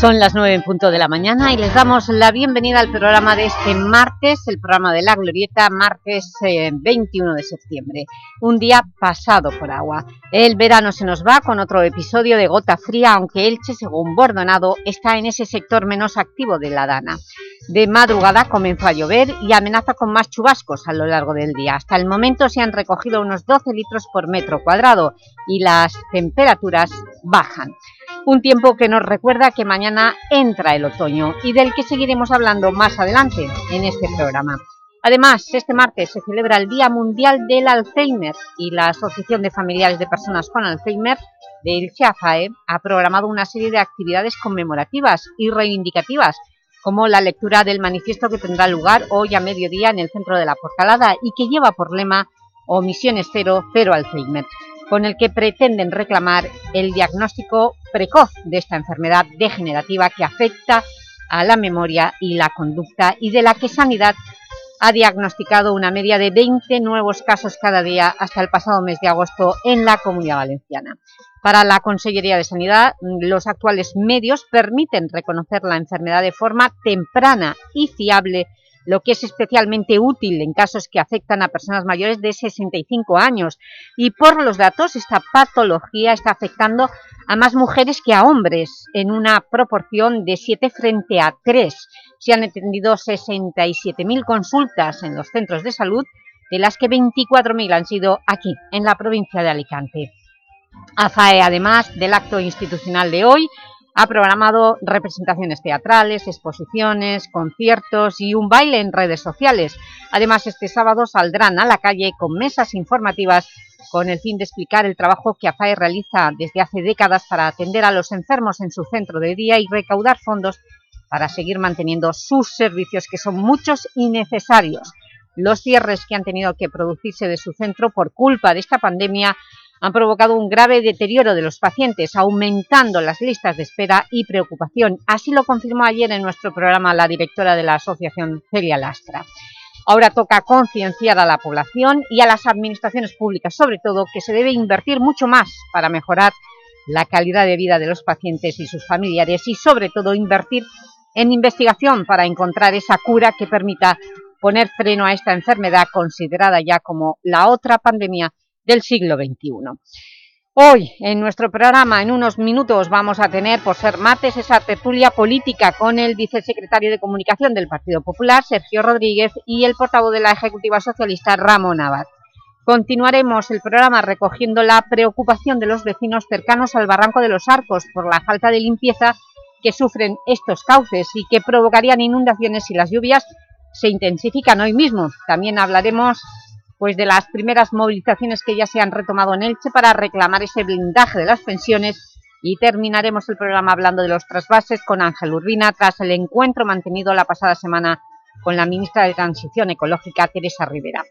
Son las nueve en punto de la mañana y les damos la bienvenida al programa de este martes, el programa de La Glorieta, martes 21 eh, de septiembre. Un día pasado por agua. El verano se nos va con otro episodio de gota fría, aunque Elche, según Bordonado, está en ese sector menos activo de la Dana. De madrugada comenzó a llover y amenaza con más chubascos a lo largo del día. Hasta el momento se han recogido unos 12 litros por metro cuadrado y las temperaturas bajan. Un tiempo que nos recuerda que mañana entra el otoño y del que seguiremos hablando más adelante en este programa. Además, este martes se celebra el Día Mundial del Alzheimer y la Asociación de Familiares de Personas con Alzheimer del CHAFAE ha programado una serie de actividades conmemorativas y reivindicativas como la lectura del manifiesto que tendrá lugar hoy a mediodía en el centro de la Portalada y que lleva por lema Omisiones cero, cero Alzheimer con el que pretenden reclamar el diagnóstico precoz de esta enfermedad degenerativa que afecta a la memoria y la conducta y de la que Sanidad ha diagnosticado una media de 20 nuevos casos cada día hasta el pasado mes de agosto en la Comunidad Valenciana. Para la Consellería de Sanidad, los actuales medios permiten reconocer la enfermedad de forma temprana y fiable lo que es especialmente útil en casos que afectan a personas mayores de 65 años. Y por los datos, esta patología está afectando a más mujeres que a hombres, en una proporción de 7 frente a 3. Se han atendido 67.000 consultas en los centros de salud, de las que 24.000 han sido aquí, en la provincia de Alicante. AFAE, además del acto institucional de hoy, ha programado representaciones teatrales, exposiciones, conciertos y un baile en redes sociales. Además, este sábado saldrán a la calle con mesas informativas con el fin de explicar el trabajo que AFAE realiza desde hace décadas para atender a los enfermos en su centro de día y recaudar fondos para seguir manteniendo sus servicios, que son muchos y necesarios. Los cierres que han tenido que producirse de su centro por culpa de esta pandemia han provocado un grave deterioro de los pacientes, aumentando las listas de espera y preocupación. Así lo confirmó ayer en nuestro programa la directora de la asociación, Celia Lastra. Ahora toca concienciar a la población y a las administraciones públicas, sobre todo, que se debe invertir mucho más para mejorar la calidad de vida de los pacientes y sus familiares y, sobre todo, invertir en investigación para encontrar esa cura que permita poner freno a esta enfermedad considerada ya como la otra pandemia del siglo XXI. Hoy, en nuestro programa, en unos minutos, vamos a tener, por ser martes, esa tertulia política con el vicesecretario de Comunicación del Partido Popular, Sergio Rodríguez, y el portavoz de la Ejecutiva Socialista, Ramón Abad. Continuaremos el programa recogiendo la preocupación de los vecinos cercanos al Barranco de los Arcos por la falta de limpieza que sufren estos cauces y que provocarían inundaciones si las lluvias se intensifican hoy mismo. También hablaremos pues de las primeras movilizaciones que ya se han retomado en Elche para reclamar ese blindaje de las pensiones y terminaremos el programa hablando de los trasvases con Ángel Urbina tras el encuentro mantenido la pasada semana con la ministra de Transición Ecológica, Teresa Rivera.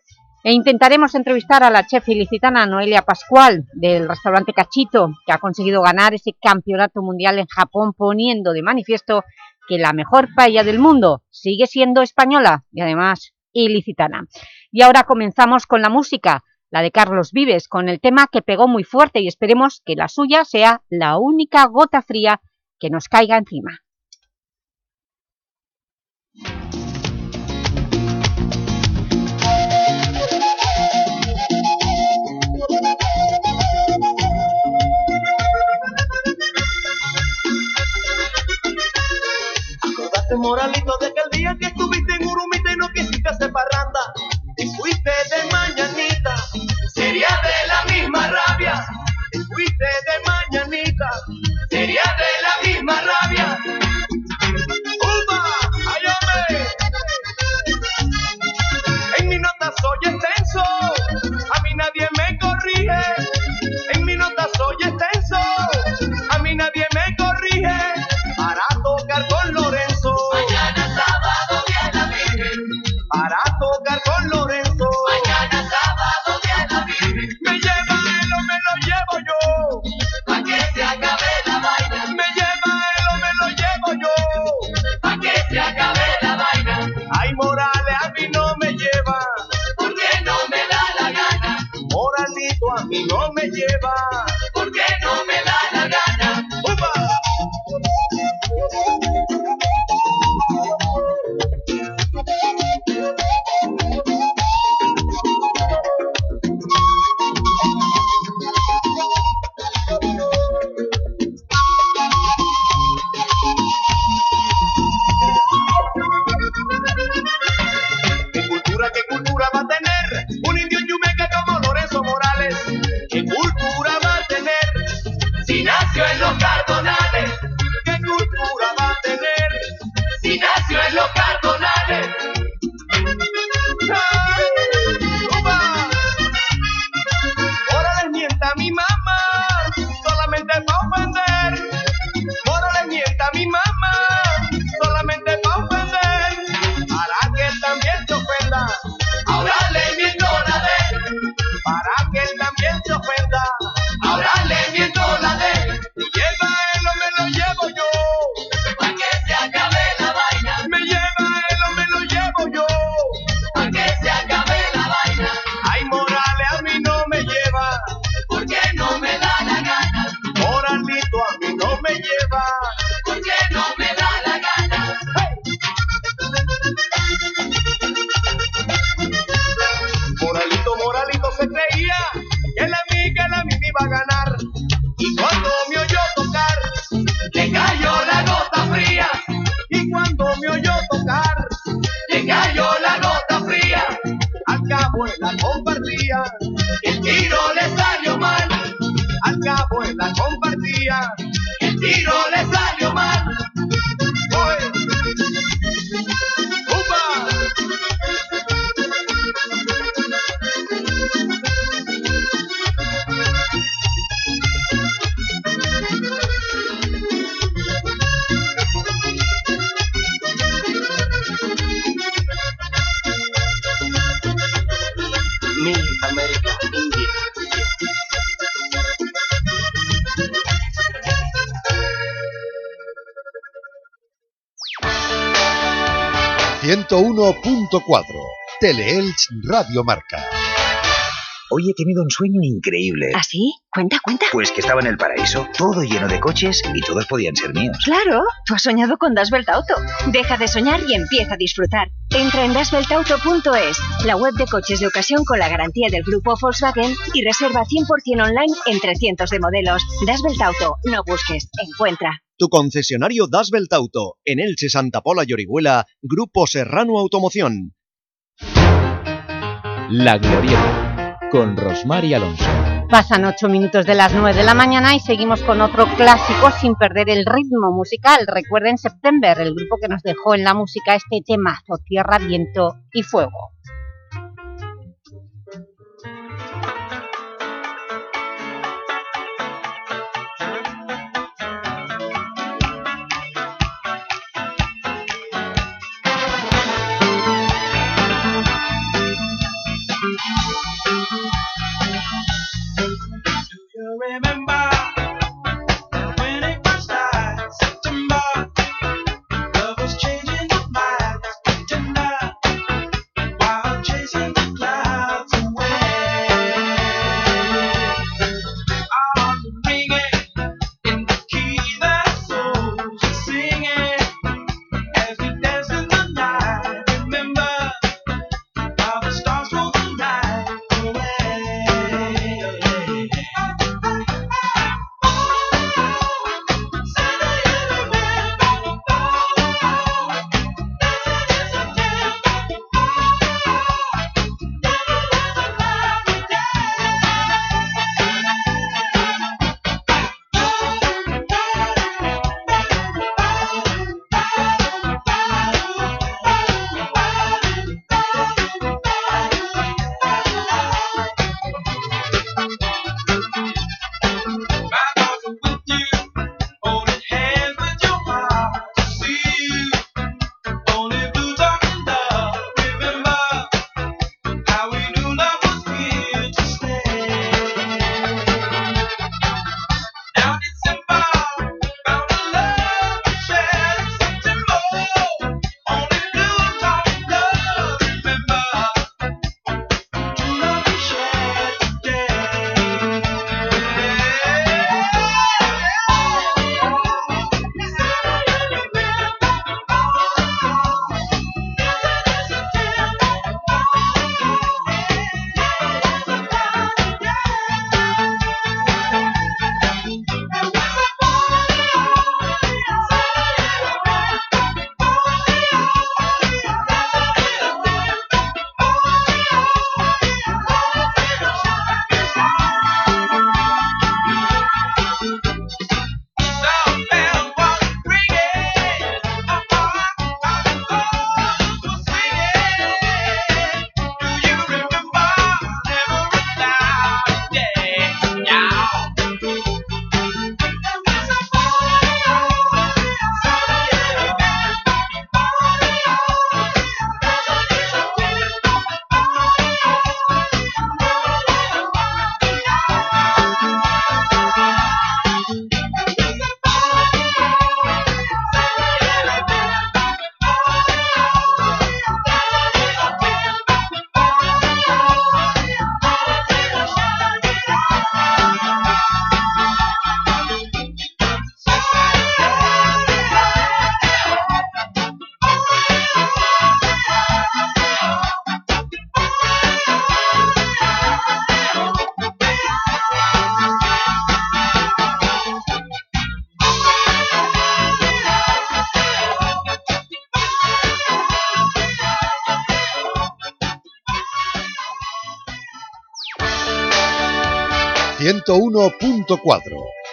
E intentaremos entrevistar a la chef ilicitana Noelia Pascual del restaurante Cachito, que ha conseguido ganar ese campeonato mundial en Japón poniendo de manifiesto que la mejor paella del mundo sigue siendo española y además ilicitana. Y ahora comenzamos con la música, la de Carlos Vives, con el tema que pegó muy fuerte y esperemos que la suya sea la única gota fría que nos caiga encima. moralito, de aquel día que estuviste en Urumita y no quisiste parranda fuiste de mañanita, sería de la misma rabia. Fuiste de mañanita, 101.4 Teleelch Radio Marca. Hoy he tenido un sueño increíble. ¿Ah, sí? Cuenta, cuenta. Pues que estaba en el paraíso, todo lleno de coches y todos podían ser míos. Claro, tú has soñado con Das Auto. Deja de soñar y empieza a disfrutar. Entra en dasbeltauto.es, la web de coches de ocasión con la garantía del grupo Volkswagen y reserva 100% online en 300 de modelos. Das Auto, no busques, encuentra. Tu concesionario Das Auto, en Elche, Santa Pola y Orihuela, Grupo Serrano Automoción. La Glorieta con Rosmar y Alonso. Pasan ocho minutos de las nueve de la mañana y seguimos con otro clásico sin perder el ritmo musical. Recuerden September, el grupo que nos dejó en la música este temazo, Tierra, Viento y Fuego. remember.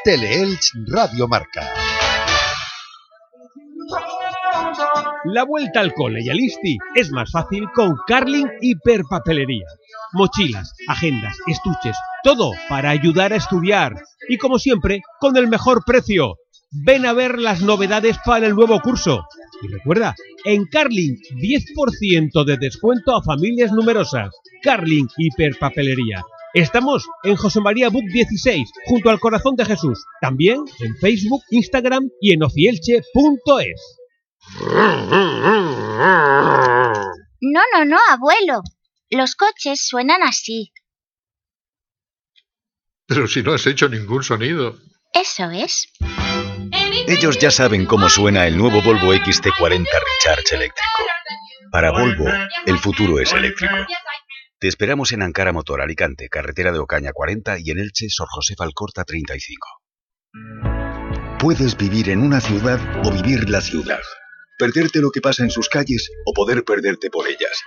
Teleelch Radio Marca. La vuelta al cole y al ISTI es más fácil con Carling Hiperpapelería. Mochilas, agendas, estuches, todo para ayudar a estudiar. Y como siempre, con el mejor precio. Ven a ver las novedades para el nuevo curso. Y recuerda, en Carling, 10% de descuento a familias numerosas. Carling Hiperpapelería. Estamos en José María Book 16, junto al Corazón de Jesús. También en Facebook, Instagram y en ocielche.es. No, no, no, abuelo. Los coches suenan así. Pero si no has hecho ningún sonido. Eso es. Ellos ya saben cómo suena el nuevo Volvo XT40 Recharge eléctrico. Para Volvo, el futuro es eléctrico. Te esperamos en Ankara Motor Alicante, carretera de Ocaña 40 y en Elche, Sor José Falcorta 35. Puedes vivir en una ciudad o vivir la ciudad. Perderte lo que pasa en sus calles o poder perderte por ellas.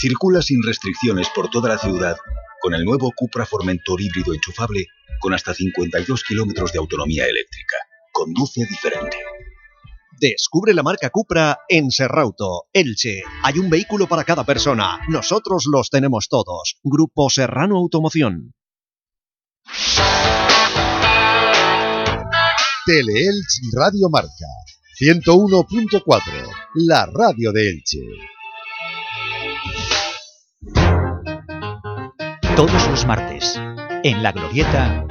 Circula sin restricciones por toda la ciudad con el nuevo Cupra Formentor híbrido enchufable con hasta 52 kilómetros de autonomía eléctrica. Conduce diferente. Descubre la marca Cupra en Serrauto, Elche. Hay un vehículo para cada persona. Nosotros los tenemos todos. Grupo Serrano Automoción. Teleelch Radio Marca 101.4, la radio de Elche. Todos los martes, en La Glorieta,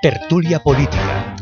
Tertulia Política.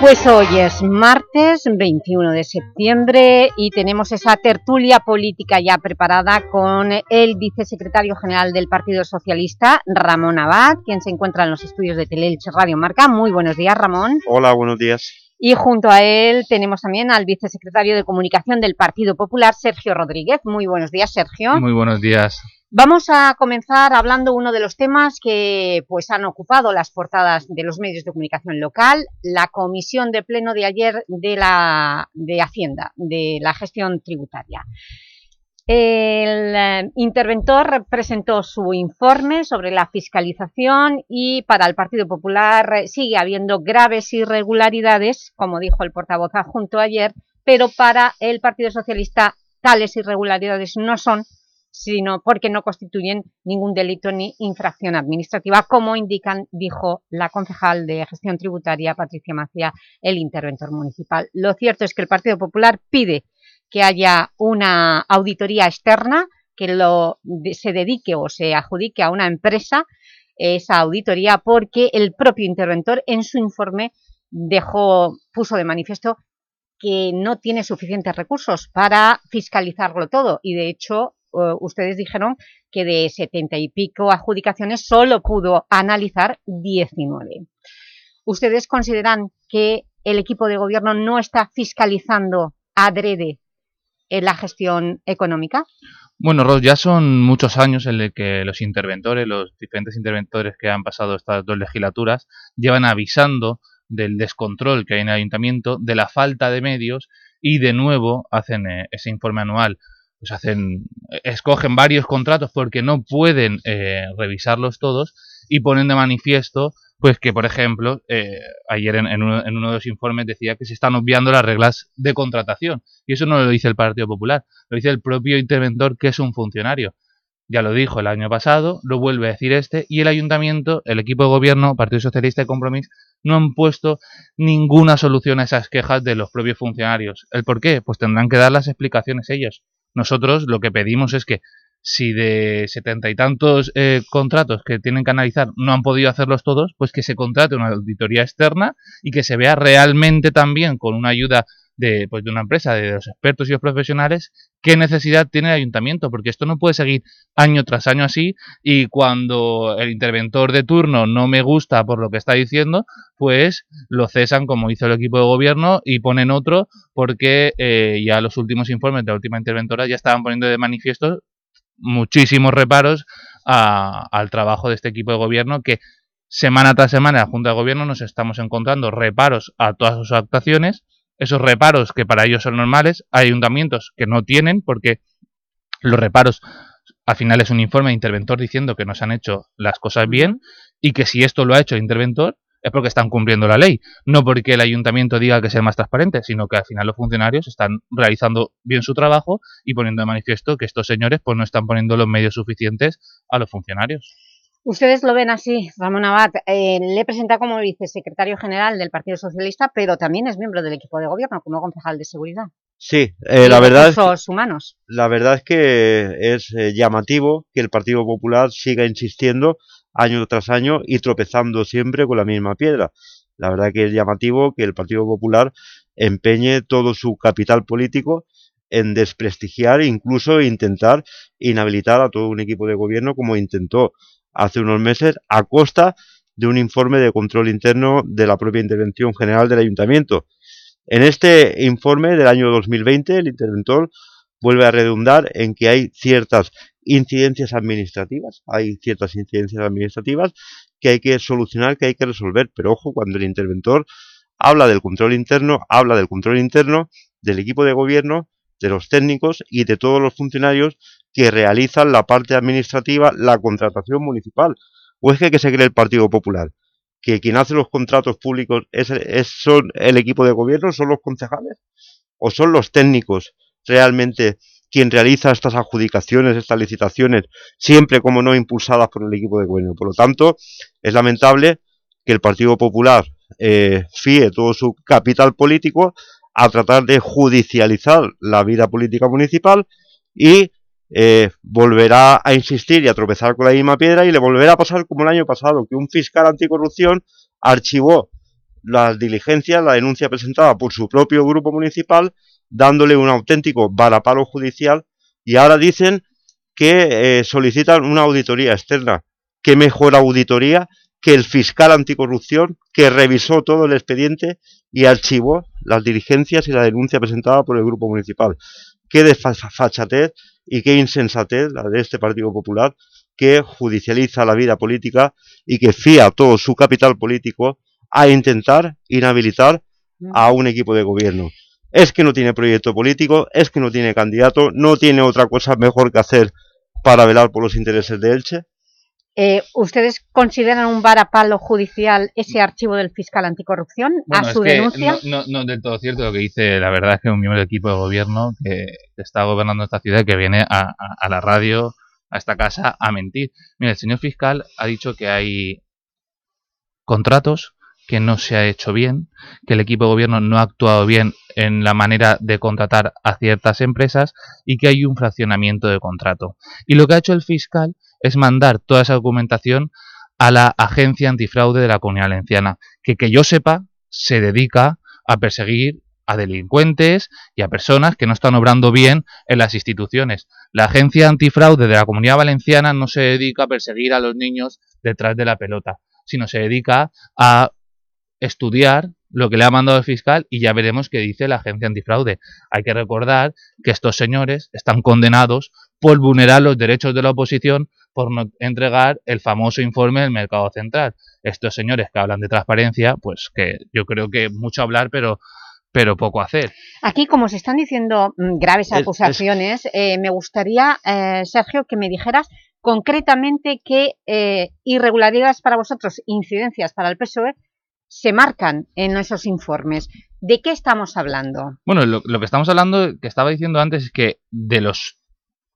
Pues hoy es martes 21 de septiembre y tenemos esa tertulia política ya preparada con el vicesecretario general del Partido Socialista, Ramón Abad, quien se encuentra en los estudios de Teleelche Radio Marca. Muy buenos días, Ramón. Hola, buenos días. Y junto a él tenemos también al vicesecretario de Comunicación del Partido Popular, Sergio Rodríguez. Muy buenos días, Sergio. Muy buenos días. Vamos a comenzar hablando uno de los temas que pues, han ocupado las portadas de los medios de comunicación local, la comisión de pleno de ayer de, la, de Hacienda, de la gestión tributaria. El eh, interventor presentó su informe sobre la fiscalización y para el Partido Popular eh, sigue habiendo graves irregularidades, como dijo el portavoz adjunto ayer, pero para el Partido Socialista tales irregularidades no son sino porque no constituyen ningún delito ni infracción administrativa, como indican, dijo la concejal de Gestión Tributaria, Patricia Macía, el interventor municipal. Lo cierto es que el Partido Popular pide que haya una auditoría externa que lo, se dedique o se adjudique a una empresa esa auditoría porque el propio interventor en su informe dejó, puso de manifiesto que no tiene suficientes recursos para fiscalizarlo todo y de hecho ustedes dijeron que de setenta y pico adjudicaciones solo pudo analizar 19. ¿Ustedes consideran que el equipo de gobierno no está fiscalizando adrede en la gestión económica? Bueno, Ros, ya son muchos años en los que los interventores, los diferentes interventores que han pasado estas dos legislaturas, llevan avisando del descontrol que hay en el ayuntamiento, de la falta de medios y de nuevo hacen eh, ese informe anual pues hacen, escogen varios contratos porque no pueden eh, revisarlos todos y ponen de manifiesto pues que, por ejemplo, eh, ayer en, uno, en, uno, de los informes decía que se están obviando las reglas de contratación. Y eso no lo dice el Partido Popular, lo dice el propio interventor, que es un funcionario. Ya lo dijo el año pasado, lo vuelve a decir este, y el Ayuntamiento, el equipo de gobierno, Partido Socialista y Compromís, no han puesto ninguna solución a esas quejas de los propios funcionarios. ¿El por qué? Pues tendrán que dar las explicaciones ellos. Nosotros lo que pedimos es que si de setenta y tantos eh, contratos que tienen que analizar no han podido hacerlos todos, pues que se contrate una auditoría externa y que se vea realmente también con una ayuda de, pues de una empresa, de los expertos y los profesionales, qué necesidad tiene el ayuntamiento, porque esto no puede seguir año tras año así y cuando el interventor de turno no me gusta por lo que está diciendo, pues lo cesan como hizo el equipo de gobierno y ponen otro porque eh, ya los últimos informes de la última interventora ya estaban poniendo de manifiesto muchísimos reparos al trabajo de este equipo de gobierno que semana tras semana en la Junta de Gobierno nos estamos encontrando reparos a todas sus actuaciones. Esos reparos que para ellos son normales, hay ayuntamientos que no tienen porque los reparos al final es un informe de interventor diciendo que no se han hecho las cosas bien y que si esto lo ha hecho el interventor es porque están cumpliendo la ley, no porque el ayuntamiento diga que sea más transparente, sino que al final los funcionarios están realizando bien su trabajo y poniendo de manifiesto que estos señores pues no están poniendo los medios suficientes a los funcionarios. Ustedes lo ven así, Ramón Abad. Eh, le presenta como vicesecretario general del Partido Socialista, pero también es miembro del equipo de gobierno, como concejal de seguridad. Sí, eh, la, verdad es humanos. la verdad es que es eh, llamativo que el Partido Popular siga insistiendo año tras año y tropezando siempre con la misma piedra. La verdad que es llamativo que el Partido Popular empeñe todo su capital político en desprestigiar e incluso intentar inhabilitar a todo un equipo de gobierno como intentó hace unos meses a costa de un informe de control interno de la propia intervención general del ayuntamiento. En este informe del año 2020, el interventor vuelve a redundar en que hay ciertas incidencias administrativas, hay ciertas incidencias administrativas que hay que solucionar, que hay que resolver, pero ojo, cuando el interventor habla del control interno, habla del control interno del equipo de gobierno, de los técnicos y de todos los funcionarios que realizan la parte administrativa, la contratación municipal. ¿O es que, se cree el Partido Popular? ¿Que quien hace los contratos públicos es, son el equipo de gobierno, son los concejales? ¿O son los técnicos realmente quien realiza estas adjudicaciones, estas licitaciones, siempre como no impulsadas por el equipo de gobierno? Por lo tanto, es lamentable que el Partido Popular eh, fíe todo su capital político a tratar de judicializar la vida política municipal y eh, volverá a insistir y a tropezar con la misma piedra y le volverá a pasar como el año pasado, que un fiscal anticorrupción archivó las diligencias, la denuncia presentada por su propio grupo municipal, dándole un auténtico varapalo judicial y ahora dicen que eh, solicitan una auditoría externa. ¿Qué mejor auditoría que el fiscal anticorrupción que revisó todo el expediente y archivó las diligencias y la denuncia presentada por el grupo municipal. Qué desfachatez y qué insensatez la de este Partido Popular que judicializa la vida política y que fía todo su capital político a intentar inhabilitar a un equipo de gobierno. Es que no tiene proyecto político, es que no tiene candidato, no tiene otra cosa mejor que hacer para velar por los intereses de Elche eh, ¿Ustedes consideran un varapalo judicial ese archivo del fiscal anticorrupción a su denuncia? No, no, del todo cierto lo que dice, la verdad es que un miembro del equipo de gobierno que, está gobernando esta ciudad que viene a, la radio, a esta casa, a mentir. Mira, el señor fiscal ha dicho que hay contratos que no se ha hecho bien, que el equipo de gobierno no ha actuado bien en la manera de contratar a ciertas empresas y que hay un fraccionamiento de contrato. Y lo que ha hecho el fiscal es mandar toda esa documentación a la Agencia Antifraude de la Comunidad Valenciana, que que yo sepa se dedica a perseguir a delincuentes y a personas que no están obrando bien en las instituciones. La Agencia Antifraude de la Comunidad Valenciana no se dedica a perseguir a los niños detrás de la pelota, sino se dedica a estudiar lo que le ha mandado el fiscal y ya veremos qué dice la agencia antifraude. Hay que recordar que estos señores están condenados por vulnerar los derechos de la oposición por no entregar el famoso informe del mercado central. Estos señores que hablan de transparencia, pues que yo creo que mucho hablar, pero pero poco hacer. Aquí, como se están diciendo mm, graves acusaciones, eh, me gustaría, eh, Sergio, que me dijeras concretamente qué eh, irregularidades para vosotros, incidencias para el PSOE, se marcan en esos informes. ¿De qué estamos hablando? Bueno, lo, que estamos hablando, que estaba diciendo antes, es que de los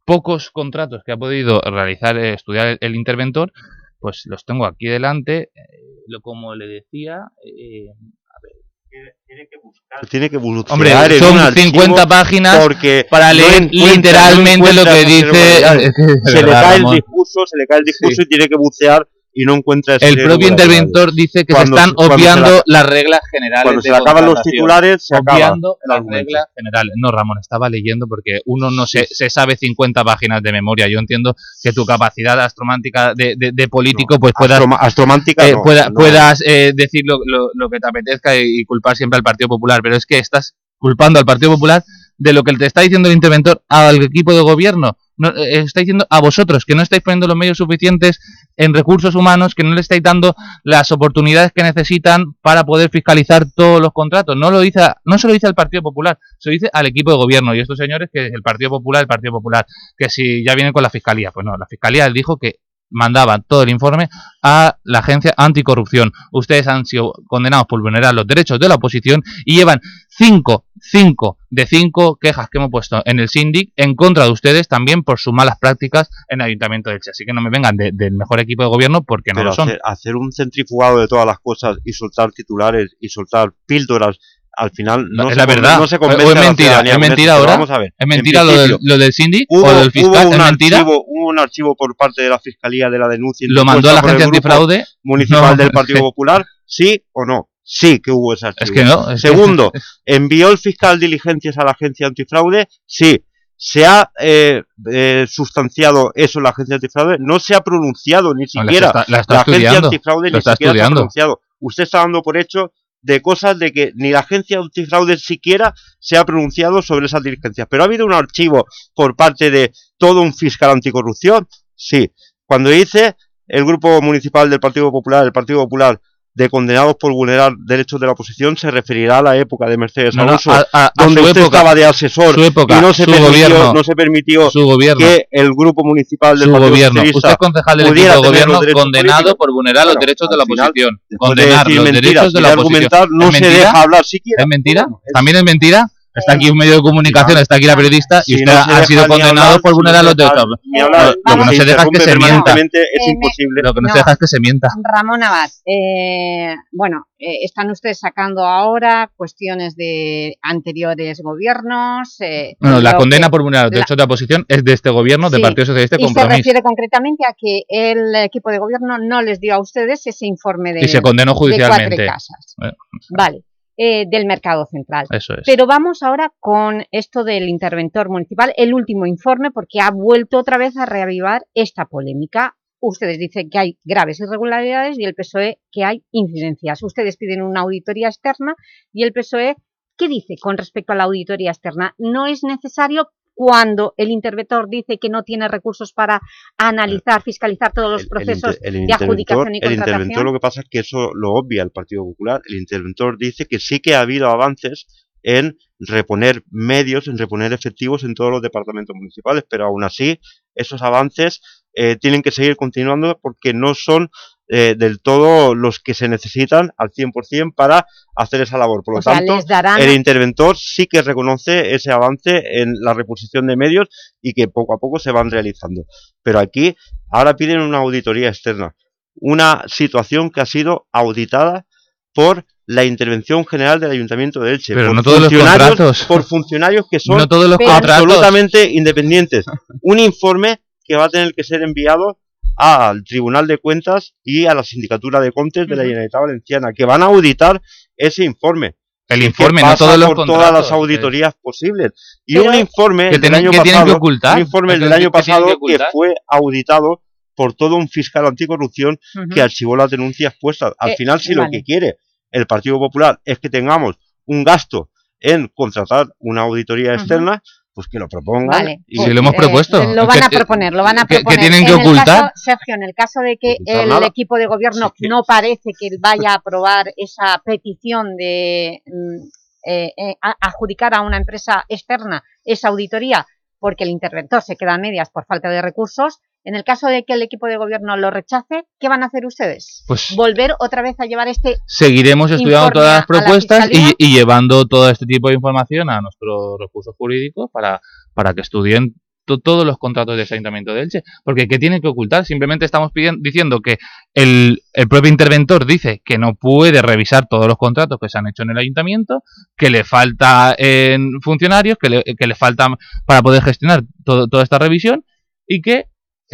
pocos contratos que ha podido realizar, eh, estudiar el, interventor, pues los tengo aquí delante. Eh, lo, como le decía, eh, a ver, tiene que buscar. Tiene que buscar Hombre, son 50 páginas porque para leer literalmente lo que dice. Se, le cae el discurso, se le cae el discurso y tiene que bucear y no encuentra El propio interventor dice que se están obviando las reglas generales. Cuando se acaban los titulares, se obviando las reglas generales. No, Ramón, estaba leyendo porque uno no se, se, sabe 50 páginas de memoria. Yo entiendo que tu capacidad astromántica de, de, político, pues puedas, astromántica eh, puedas eh, decir lo, lo, que te apetezca y culpar siempre al Partido Popular, pero es que estás culpando al Partido Popular de lo que te está diciendo el interventor al equipo de gobierno. No, eh, está diciendo a vosotros que no estáis poniendo los medios suficientes en recursos humanos, que no le estáis dando las oportunidades que necesitan para poder fiscalizar todos los contratos. No lo dice, no se lo dice al Partido Popular, se lo dice al equipo de gobierno y estos señores que el Partido Popular, el Partido Popular, que si ya vienen con la fiscalía, pues no, la fiscalía dijo que mandaban todo el informe a la agencia anticorrupción. Ustedes han sido condenados por vulnerar los derechos de la oposición y llevan cinco, cinco de cinco quejas que hemos puesto en el síndic en contra de ustedes también por sus malas prácticas en el Ayuntamiento de Elche. Así que no me vengan del mejor equipo de gobierno porque no lo son. hacer un centrifugado de todas las cosas y soltar titulares y soltar píldoras al final no, es la verdad. No se o es mentira, es mentira ahora. Vamos a ver. ¿Es mentira lo del, lo del síndic o del fiscal? Hubo un, ¿Es mentira? Archivo, hubo un archivo por parte de la Fiscalía de la denuncia. ¿Lo mandó a la agencia antifraude? Municipal del Partido Popular, sí o no. Sí que hubo ese archivo. Es que no. es que- Segundo, ¿envió el fiscal diligencias a la agencia antifraude? Sí. ¿Se ha eh, eh, sustanciado eso en la agencia antifraude? No se ha pronunciado ni No, la siquiera. está- la está la agencia antifraude ni siquiera se ha pronunciado. Usted está dando por hecho de cosas de que ni la agencia antifraude siquiera se ha pronunciado sobre esas diligencias. Pero ha habido un archivo por parte de todo un fiscal anticorrupción. Sí. Cuando dice el grupo municipal del Partido Popular, el Partido Popular, de condenados por vulnerar derechos de la oposición, se referirá a la época de Mercedes No, no, Alonso, a- a- a donde usted época, estaba de asesor su época, y no se su permitió, gobierno, no se permitió su gobierno. que el grupo municipal del su gobierno. Usted es concejal del pudiera equipo de gobierno condenado políticos. por vulnerar los Bueno, derechos de la final, oposición. de Condenar los mentiras derechos de la oposición. no ¿Es se mentira? deja hablar siquiera. ¿Es mentira? ¿También es mentira? Está aquí un medio de comunicación, está aquí la periodista y Si usted no se ha sido condenado hablar, por si no vulnerar los derechos. hablar, Lo que no si se deja es que se mienta. es Eh, imposible. Lo que no, No. se deja es que se mienta. Ramón Abad, eh, bueno, eh, están ustedes sacando ahora cuestiones de anteriores gobiernos. eh, Bueno, la lo condena que- por vulnerar los la- derechos de la oposición es de este gobierno, del Sí, Partido Socialista y Y se refiere concretamente a que el equipo de gobierno no les dio a ustedes ese informe de, Y se condenó de judicialmente. cuatro casas. Eh, Vale, eh, del mercado central. Eso es. Pero vamos ahora con esto del interventor municipal, el último informe, porque ha vuelto otra vez a reavivar esta polémica. Ustedes dicen que hay graves irregularidades y el PSOE que hay incidencias. Ustedes piden una auditoría externa y el PSOE, ¿qué dice con respecto a la auditoría externa? No es necesario cuando el interventor dice que no tiene recursos para analizar, fiscalizar todos los el procesos el de adjudicación y el contratación. interventor lo que pasa es que eso lo obvia el Partido Popular. El interventor dice que sí que ha habido avances en reponer medios, en reponer efectivos en todos los departamentos municipales, pero aún así esos avances eh, tienen que seguir continuando porque no son eh, del todo los que se necesitan al 100% para hacer esa labor. Por lo O tanto, darán- el interventor sí que reconoce ese avance en la reposición de medios y que poco a poco se van realizando. Pero aquí ahora piden una auditoría externa, una situación que ha sido auditada por la intervención general del Ayuntamiento de Elche. Pero por no todos los funcionarios- contratos. Por funcionarios que son No todos los contratos. absolutamente independientes. Un informe que va a tener que ser enviado al Tribunal de Cuentas y a la Sindicatura de Contes de la Generalitat Valenciana, que van a auditar ese informe. El que informe, no pasa todos los por todas las auditorías posibles. Y Pero- un informe ¿Que del año que tienen que pasado, ocultar? un informe ¿Que del año pasado que fue auditado por todo un fiscal anticorrupción que archivó las denuncias puestas. Al Eh, final, si lo que quiere el Partido Popular es que tengamos un gasto en contratar una auditoría externa, pues que lo propongan. Vale. y- Si lo hemos Eh, propuesto. Lo van Que- a proponer, lo van a que- que proponer. tienen que En el ocultar. caso, Sergio, en el caso de que Ocultar el nada. equipo de gobierno Sí, que- no parece que vaya a aprobar esa petición de mm, eh, eh, adjudicar a una empresa externa esa auditoría porque el interventor se queda a medias por falta de recursos, en el caso de que el equipo de gobierno lo rechace, ¿qué van a hacer ustedes? Pues ¿Volver otra vez a llevar este seguiremos estudiando todas las la propuestas y, llevando todo este tipo de información a nuestros recursos jurídicos para, para que estudien to- todos los contratos de ese Ayuntamiento de Elche. Porque ¿qué tienen que ocultar? Simplemente estamos pidiendo, diciendo que el, el propio interventor dice que no puede revisar todos los contratos que se han hecho en el Ayuntamiento, que le falta en funcionarios, que le, que le faltan para poder gestionar todo- toda esta revisión y que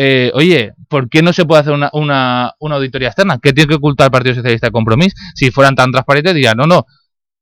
eh, oye, ¿por qué no se puede hacer una, una, una auditoría externa? ¿Qué tiene que ocultar el Partido Socialista de Compromís? Si fueran tan transparentes, dirían, no, no,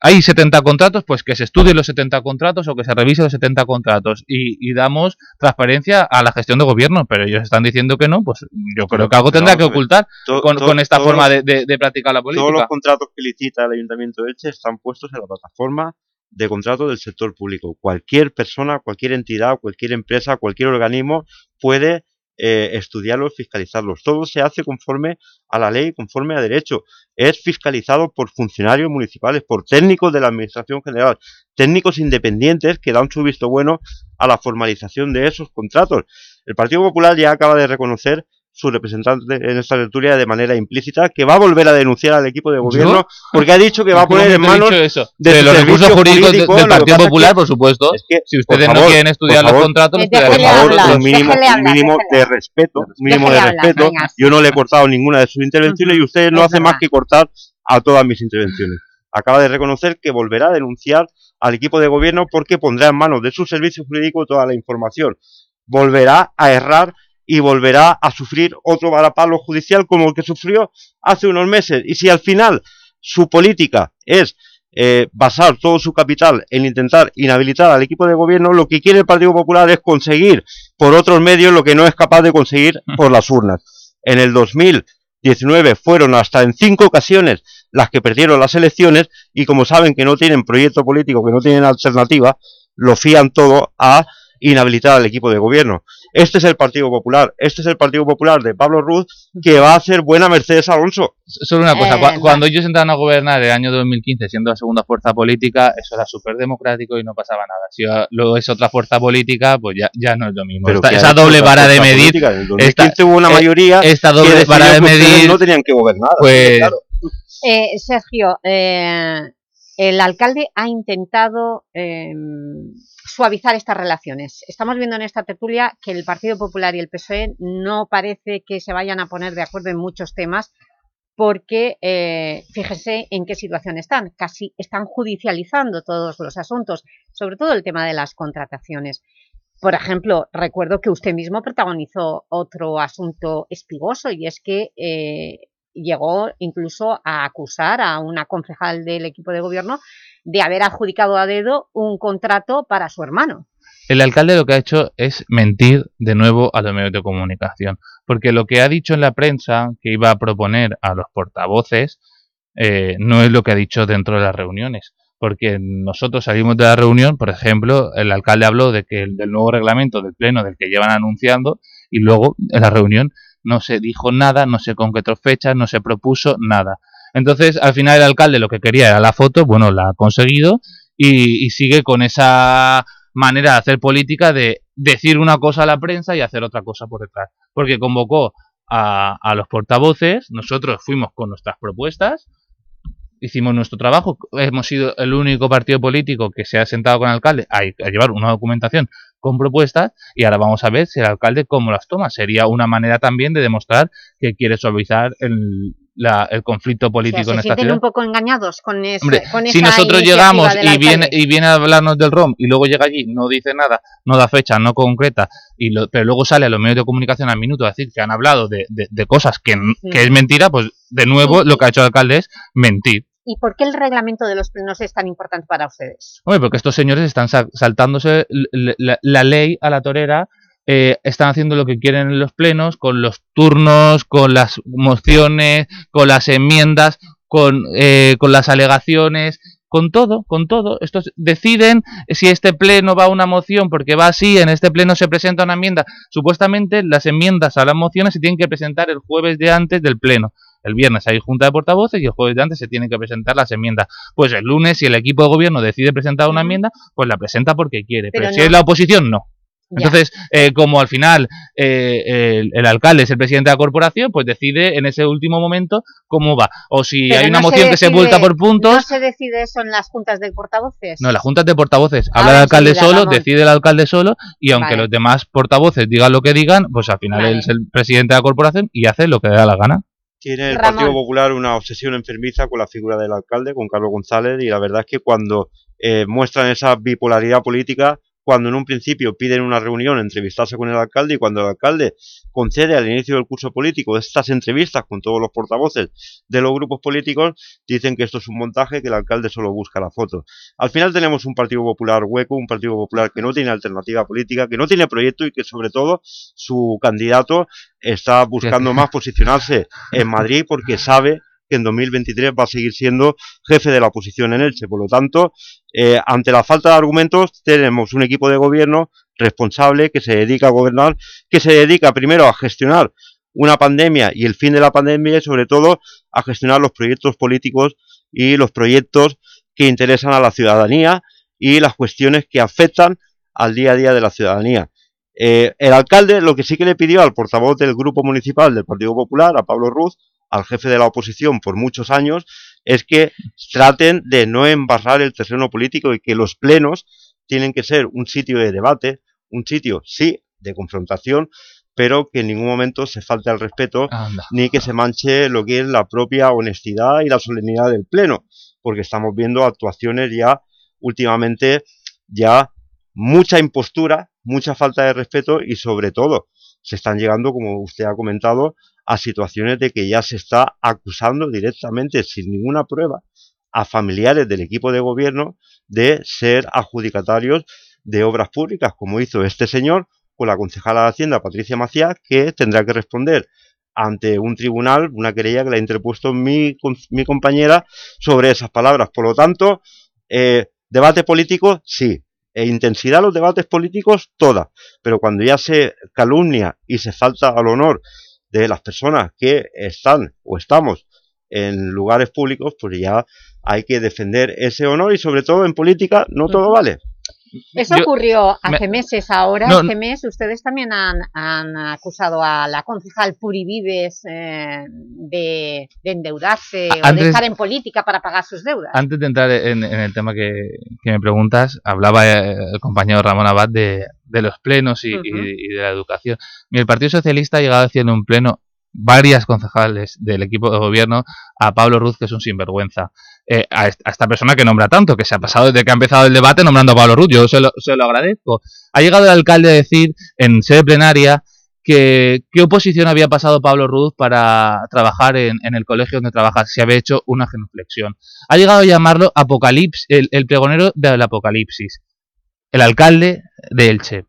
hay 70 contratos, pues que se estudien los 70 contratos o que se revisen los 70 contratos y, y damos transparencia a la gestión de gobierno, pero ellos están diciendo que no, pues yo creo que algo tendrá que ocultar con, esta forma de, de- de practicar la política. Todos los contratos que licita el Ayuntamiento de Elche están puestos en la plataforma de contratos del sector público. Cualquier persona, cualquier entidad, cualquier empresa, cualquier organismo puede eh, estudiarlos, fiscalizarlos. Todo se hace conforme a la ley, conforme a derecho. Es fiscalizado por funcionarios municipales, por técnicos de la Administración General, técnicos independientes que dan su visto bueno a la formalización de esos contratos. El Partido Popular ya acaba de reconocer su representante en esta tertulia de manera implícita que va a volver a denunciar al equipo de gobierno porque ha dicho que va a poner en ¿Cómo te he manos de de los recursos servicio jurídicos de- jurídico, del Partido Popular, por supuesto. es que, si ustedes no quieren estudiar los favor, contratos, por favor, hablar, un mínimo, un mínimo de respeto, un mínimo de hablar, respeto. Yo no le he cortado ninguna de sus intervenciones y usted no Es hace más que cortar a todas mis intervenciones. Acaba de reconocer que volverá a denunciar al equipo de gobierno porque pondrá en manos de su servicio jurídico toda la información. Volverá a errar y volverá a sufrir otro varapalo judicial como el que sufrió hace unos meses. Y si al final su política es eh, basar todo su capital en intentar inhabilitar al equipo de gobierno, lo que quiere el Partido Popular es conseguir por otros medios lo que no es capaz de conseguir por las urnas. En el 2019 fueron hasta en cinco ocasiones las que perdieron las elecciones y como saben que no tienen proyecto político, que no tienen alternativa, lo fían todo a inhabilitar al equipo de gobierno. Este es el Partido Popular, este es el Partido Popular de Pablo Ruz que va a hacer buena Mercedes Alonso. Solo una cosa, Eh, cua- cuando ellos entraron a gobernar el año 2015 siendo la segunda fuerza política, eso era súper democrático y no pasaba nada. Si luego es otra fuerza política, pues ya, ya no es lo mismo. Pero Esta- ¿qué ha esa doble vara de medir, política? En el 2015 esta- hubo una eh, mayoría esta que doble decidió vara de que medir, no tenían que gobernar. pues Claro. Eh, Sergio, eh, el alcalde ha intentado eh, suavizar estas relaciones. Estamos viendo en esta tertulia que el Partido Popular y el PSOE no parece que se vayan a poner de acuerdo en muchos temas porque eh, fíjese en qué situación están. Casi están judicializando todos los asuntos, sobre todo el tema de las contrataciones. Por ejemplo, recuerdo que usted mismo protagonizó otro asunto espigoso y es que eh, llegó incluso a acusar a una concejal del equipo de gobierno de haber adjudicado a dedo un contrato para su hermano. el alcalde lo que ha hecho es mentir de nuevo a los medios de comunicación. Porque lo que ha dicho en la prensa que iba a proponer a los portavoces eh, no es lo que ha dicho dentro de las reuniones. Porque nosotros salimos de la reunión, por ejemplo, el alcalde habló de que el- del nuevo reglamento del pleno del que llevan anunciando y luego en la reunión no se dijo nada, no se concretó fechas, no se propuso nada. Entonces, al final el alcalde lo que quería era la foto, bueno, la ha conseguido y, y sigue con esa manera de hacer política de decir una cosa a la prensa y hacer otra cosa por detrás. Porque convocó a, a los portavoces, nosotros fuimos con nuestras propuestas, hicimos nuestro trabajo, hemos sido el único partido político que se ha sentado con el alcalde a, a llevar una documentación con propuestas y ahora vamos a ver si el alcalde cómo las toma. Sería una manera también de demostrar que quiere suavizar el, la- el conflicto O sea, político se en esta ciudad. un poco engañados con, ese, Hombre, con si esa nosotros llegamos y viene, y viene a hablarnos del ROM y luego llega allí, no dice nada, no da fecha, no concreta, y lo- pero luego sale a los medios de comunicación al minuto a decir que han hablado de, de- de cosas que es mentira, pues de nuevo lo que ha hecho el alcalde es mentir. ¿Y por qué el reglamento de los plenos es tan importante para ustedes? Porque estos señores están sa- saltándose la ley a la torera, eh, están haciendo lo que quieren en los plenos, con los turnos, con las mociones, con las enmiendas, con, eh, con las alegaciones, con todo, con todo. Estos deciden si este pleno va a una moción porque va así, en este pleno se presenta una enmienda. Supuestamente las enmiendas a las mociones se tienen que presentar el jueves de antes del pleno. El viernes hay junta de portavoces y el jueves de antes se tienen que presentar las enmiendas. Pues el lunes, si el equipo de gobierno decide presentar una enmienda, pues la presenta porque quiere. Pero, Pero si no. es la oposición, no. Ya. Entonces, eh, como al final eh, el, el alcalde es el presidente de la corporación, pues decide en ese último momento cómo va. O si Pero hay una no se moción que se vuelta por puntos, ¿No se decide eso en las juntas de portavoces? no, las juntas de portavoces. Ah, Habla el alcalde solo, decide el alcalde solo, y aunque Vale. los demás portavoces digan lo que digan, pues al final Vale. él es el presidente de la corporación y hace lo que le da la gana. Tiene el Ramón. Partido Popular una obsesión enfermiza con la figura del alcalde, con Carlos González, y la verdad es que cuando eh, muestran esa bipolaridad política, cuando en un principio piden una reunión, entrevistarse con el alcalde, y cuando el alcalde concede al inicio del curso político estas entrevistas con todos los portavoces de los grupos políticos, dicen que esto es un montaje, que el alcalde solo busca la foto. Al final tenemos un Partido Popular hueco, un Partido Popular que no tiene alternativa política, que no tiene proyecto y que sobre todo su candidato está buscando más posicionarse en Madrid porque sabe que en 2023 va a seguir siendo jefe de la oposición en Elche. Por lo tanto, eh, ante la falta de argumentos, tenemos un equipo de gobierno responsable que se dedica a gobernar, que se dedica primero a gestionar una pandemia y el fin de la pandemia y sobre todo a gestionar los proyectos políticos y los proyectos que interesan a la ciudadanía y las cuestiones que afectan al día a día de la ciudadanía. Eh, el alcalde lo que sí que le pidió al portavoz del grupo municipal del Partido Popular, a Pablo Ruz, al jefe de la oposición por muchos años, es que traten de no embarrar el terreno político y que los plenos tienen que ser un sitio de debate, un sitio, sí, de confrontación, pero que en ningún momento se falte al respeto Anda. ni que se manche lo que es la propia honestidad y la solemnidad del pleno, porque estamos viendo actuaciones ya últimamente ya mucha impostura, mucha falta de respeto y sobre todo se están llegando, como usted ha comentado, a situaciones de que ya se está acusando directamente, sin ninguna prueba, a familiares del equipo de gobierno de ser adjudicatarios de obras públicas, como hizo este señor con la concejala de Hacienda, Patricia Macías, que tendrá que responder ante un tribunal, una querella que le ha interpuesto mi, compañera sobre esas palabras. Por lo tanto, eh, debate político, sí. E intensidad los debates políticos, toda. Pero cuando ya se calumnia y se falta al honor de las personas que están o estamos en lugares públicos, pues ya hay que defender ese honor y sobre todo en política no todo vale. Eso ocurrió hace meses, ahora este mes ustedes también han, acusado a la concejal Puri Vives eh, de, endeudarse o de estar en política para pagar sus deudas. Antes de entrar en, el tema que, me preguntas, hablaba eh, el compañero Ramón Abad de, los plenos y, de la educación. El Partido Socialista ha llegado haciendo un pleno varias concejales del equipo de gobierno a Pablo Ruz, que es un sinvergüenza. Eh, a, esta persona que nombra tanto, que se ha pasado desde que ha empezado el debate nombrando a Pablo Ruz, yo se lo, agradezco. Ha llegado el alcalde a decir en sede plenaria que qué oposición había pasado Pablo Ruz para trabajar en, el colegio donde trabaja, si había hecho una genuflexión. Ha llegado a llamarlo apocalipsis, el, el pregonero del apocalipsis, el alcalde de Elche.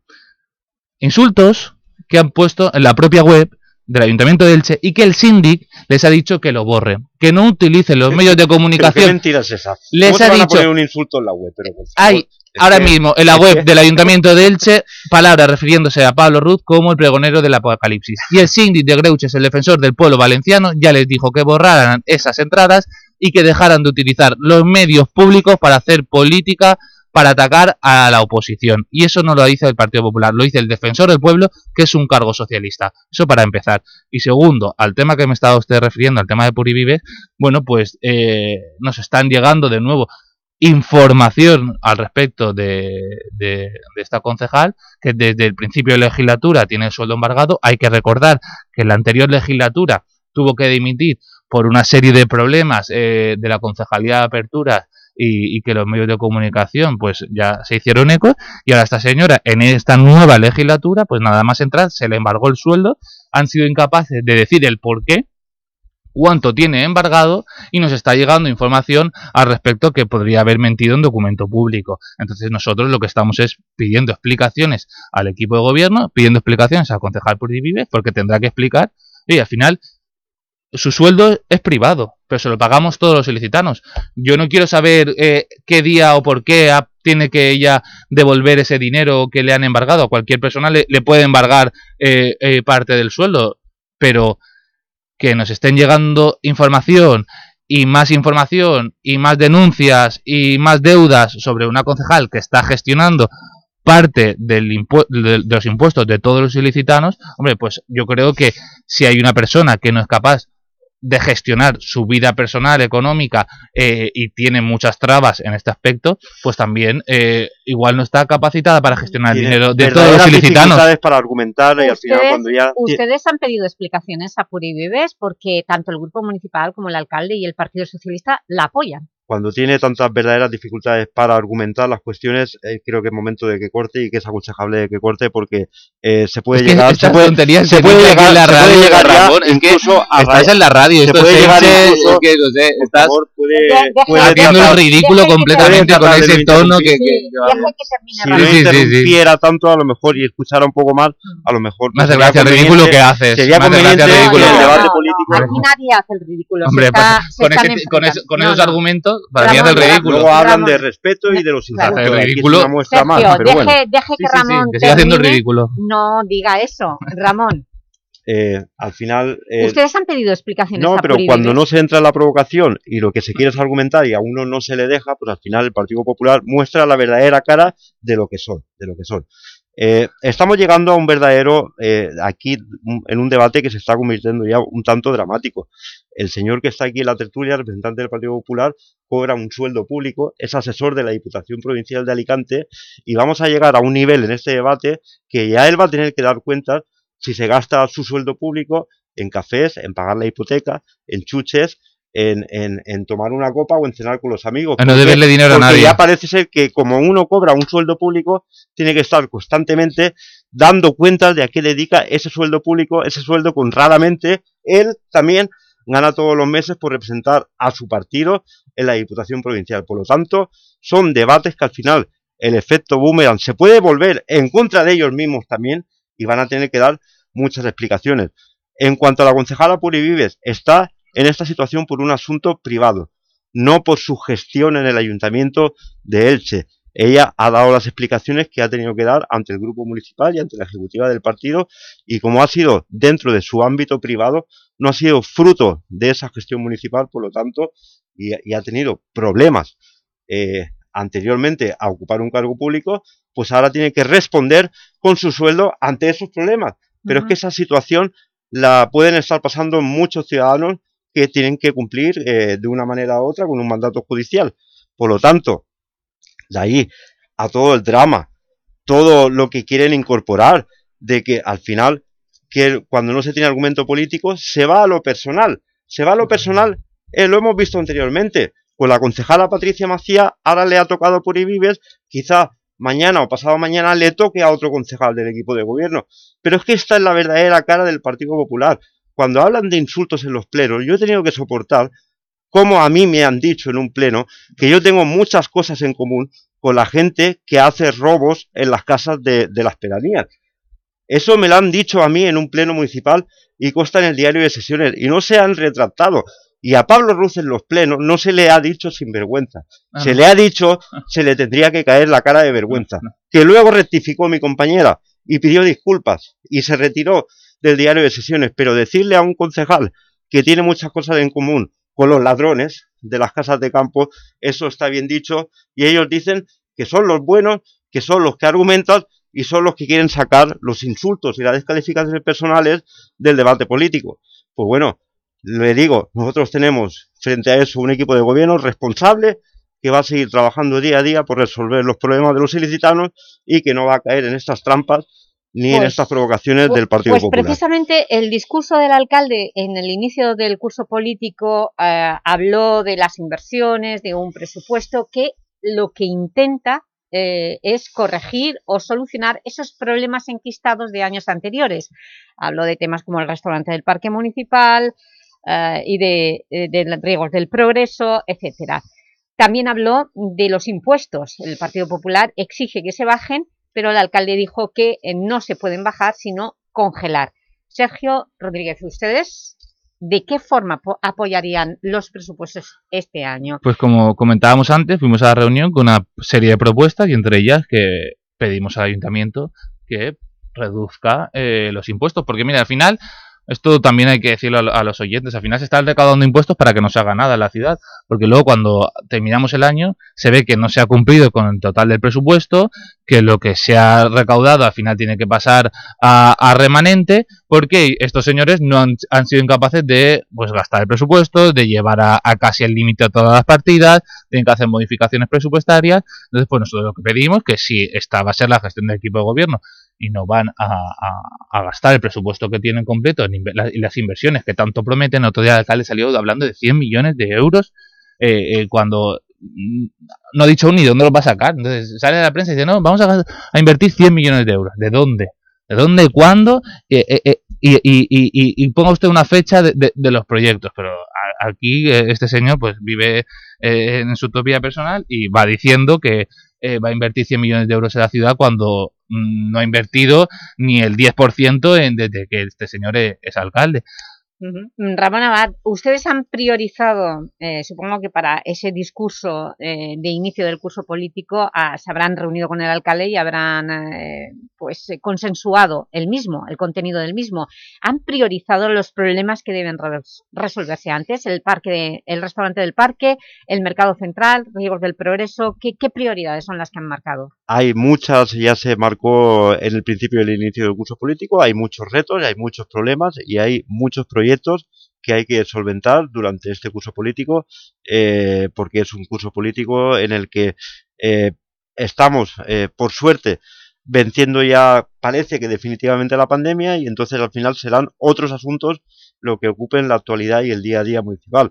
Insultos que han puesto en la propia web del Ayuntamiento de Elche y que el síndic les ha dicho que lo borren, que no utilicen los medios de comunicación. ¿Qué mentiras esas? Les ha dicho. un insulto en la web, hay ahora mismo en la web del Ayuntamiento de Elche palabras refiriéndose a Pablo Ruz como el pregonero del apocalipsis. Y el síndic de Greuches, el defensor del pueblo valenciano, ya les dijo que borraran esas entradas y que dejaran de utilizar los medios públicos para hacer política para atacar a la oposición. Y eso no lo dice el Partido Popular, lo dice el defensor del pueblo, que es un cargo socialista. Eso para empezar. Y segundo, al tema que me estaba usted refiriendo, al tema de Purivives, bueno, pues eh, nos están llegando de nuevo información al respecto de, de, esta concejal, que desde el principio de legislatura tiene el sueldo embargado. Hay que recordar que en la anterior legislatura tuvo que dimitir por una serie de problemas eh, de la concejalía de apertura y, que los medios de comunicación pues ya se hicieron eco y ahora esta señora en esta nueva legislatura pues nada más entrar se le embargó el sueldo, han sido incapaces de decir el por qué, cuánto tiene embargado y nos está llegando información al respecto que podría haber mentido en documento público. Entonces nosotros lo que estamos es pidiendo explicaciones al equipo de gobierno, pidiendo explicaciones al concejal Vive porque tendrá que explicar y al final su sueldo es privado, pero se lo pagamos todos los ilicitanos. Yo no quiero saber eh, qué día o por qué tiene que ella devolver ese dinero que le han embargado. A cualquier persona le, puede embargar eh, eh, parte del sueldo, pero que nos estén llegando información y más información y más denuncias y más deudas sobre una concejal que está gestionando parte del de, los impuestos de todos los ilicitanos, hombre, pues yo creo que si hay una persona que no es capaz de gestionar su vida personal, económica eh, y tiene muchas trabas en este aspecto, pues también eh, igual no está capacitada para gestionar el dinero de todos los ilicitanos. para argumentar y al final cuando ya... Ustedes han pedido explicaciones a Purivives porque tanto el Grupo Municipal como el Alcalde y el Partido Socialista la apoyan cuando tiene tantas verdaderas dificultades para argumentar las cuestiones, eh, creo que es momento de que corte y que es aconsejable de que corte porque eh, se puede llegar... se puede, se puede llegar, la radio, puede llegar Ramón, incluso a estás en la radio, se puede llegar incluso, que, no sé, estás puede, haciendo el ridículo completamente con ese tono que... Si no interrumpiera tanto a lo mejor y escuchara un poco más, a lo mejor... Más gracia el ridículo que haces. Sería conveniente el debate político. Aquí nadie hace el ridículo. Hombre, pues, con esos argumentos para mí es ridículo. Luego hablan de respeto y de los insultos. Claro. El ridículo. Muestra más, pero bueno. deje, que Ramón sí, que siga haciendo el ridículo. No diga eso, Ramón. Eh, al final... Eh, Ustedes han pedido explicaciones No, pero cuando no se entra en la provocación y lo que se quiere es argumentar y a uno no se le deja, pues al final el Partido Popular muestra la verdadera cara de lo que son, de lo que son. Eh, estamos llegando a un verdadero, eh, aquí, en un debate que se está convirtiendo ya un tanto dramático. El señor que está aquí en la tertulia, representante del Partido Popular, cobra un sueldo público, es asesor de la Diputación Provincial de Alicante y vamos a llegar a un nivel en este debate que ya él va a tener que dar cuenta si se gasta su sueldo público en cafés, en pagar la hipoteca, en chuches en, en, en, tomar una copa o en cenar con los amigos. no deberle dinero a nadie. ya parece ser que como uno cobra un sueldo público, tiene que estar constantemente dando cuenta de a qué dedica ese sueldo público, ese sueldo que honradamente él también gana todos los meses por representar a su partido en la Diputación Provincial. Por lo tanto, son debates que al final el efecto boomerang se puede volver en contra de ellos mismos también y van a tener que dar muchas explicaciones. En cuanto a la concejala Puri Vives, está en esta situación por un asunto privado, no por su gestión en el Ayuntamiento de Elche. Ella ha dado las explicaciones que ha tenido que dar ante el grupo municipal y ante la ejecutiva del partido y como ha sido dentro de su ámbito privado, no ha sido fruto de esa gestión municipal, por lo tanto, y, ha tenido problemas eh, anteriormente a ocupar un cargo público, pues ahora tiene que responder con su sueldo ante esos problemas. Pero es que esa situación la pueden estar pasando muchos ciudadanos que tienen que cumplir eh, de una manera u otra con un mandato judicial. Por lo tanto, de ahí a todo el drama, todo lo que quieren incorporar, de que al final, que cuando no se tiene argumento político, se va a lo personal. Se va a lo personal, eh, lo hemos visto anteriormente, con la concejala Patricia Macía, ahora le ha tocado por Vives, quizá mañana o pasado mañana le toque a otro concejal del equipo de gobierno. Pero es que esta es la verdadera cara del Partido Popular. Cuando hablan de insultos en los plenos, yo he tenido que soportar como a mí me han dicho en un pleno que yo tengo muchas cosas en común con la gente que hace robos en las casas de, las pedanías. Eso me lo han dicho a mí en un pleno municipal y consta en el diario de sesiones y no se han retractado. Y a Pablo Ruz en los plenos no se le ha dicho sin vergüenza. Se le ha dicho, se le tendría que caer la cara de vergüenza. Que luego rectificó mi compañera y pidió disculpas y se retiró del diario de sesiones. Pero decirle a un concejal que tiene muchas cosas en común con los ladrones de las casas de campo, eso está bien dicho, y ellos dicen que son los buenos, que son los que argumentan y son los que quieren sacar los insultos y las descalificaciones personales del debate político. Pues bueno, le digo, nosotros tenemos frente a eso un equipo de gobierno responsable que va a seguir trabajando día a día por resolver los problemas de los ilicitanos y que no va a caer en estas trampas ni en pues, estas provocaciones pues, del Partido pues Popular. precisamente el discurso del alcalde en el inicio del curso político eh, habló de las inversiones, de un presupuesto que lo que intenta eh, es corregir o solucionar esos problemas enquistados de años anteriores. Habló de temas como el restaurante del parque municipal eh, y de, de riegos del progreso, etcétera. También habló de los impuestos. El Partido Popular exige que se bajen pero el alcalde dijo que eh, no se pueden bajar, sino congelar. Sergio Rodríguez, ¿ustedes de qué forma apoyarían los presupuestos este año? Pues como comentábamos antes, fuimos a la reunión con una serie de propuestas y entre ellas que pedimos al ayuntamiento que reduzca eh, los impuestos, porque mira, al final esto también hay que decirlo a los oyentes. Al final se están recaudando impuestos para que no se haga nada en la ciudad. Porque luego cuando terminamos el año se ve que no se ha cumplido con el total del presupuesto, que lo que se ha recaudado al final tiene que pasar a, remanente, porque estos señores no han, sido incapaces de pues, gastar el presupuesto, de llevar a, casi el límite a todas las partidas, tienen que hacer modificaciones presupuestarias. Entonces, pues nosotros lo que pedimos, que si esta va a ser la gestión del equipo de gobierno y no van a, gastar el presupuesto que tienen completo en las inversiones que tanto prometen. Otro día el alcalde salió hablando de 100 millones de euros eh, eh, cuando mm, no ha dicho aún ni dónde los va a sacar. Entonces sale a la prensa y dice, no, vamos a, invertir 100 millones de euros. ¿De dónde? ¿De dónde? ¿Cuándo? Eh, y, ponga usted una fecha de, los proyectos. Pero aquí este señor pues vive en su utopía personal y va diciendo que va a invertir 100 millones de euros en la ciudad cuando no ha invertido ni el 10% en, desde que este señor es, es alcalde. Mm, Ramón Abad, ustedes han priorizado, eh, supongo que para ese discurso eh, de inicio del curso político ah, se habrán reunido con el alcalde y habrán eh, pues, consensuado el mismo, el contenido del mismo. ¿Han priorizado los problemas que deben resolverse antes? El, parque el restaurante del parque, el mercado central, riegos del progreso, ¿qué, ¿qué prioridades son las que han marcado? Hay muchas, ya se marcó en el principio del inicio del curso político, hay muchos retos, hay muchos problemas y hay muchos proyectos que hay que solventar durante este curso político, eh, porque es un curso político en el que eh, estamos, eh, por suerte, venciendo ya, parece que definitivamente la pandemia, y entonces al final serán otros asuntos lo que ocupe en la actualidad y el día a día municipal.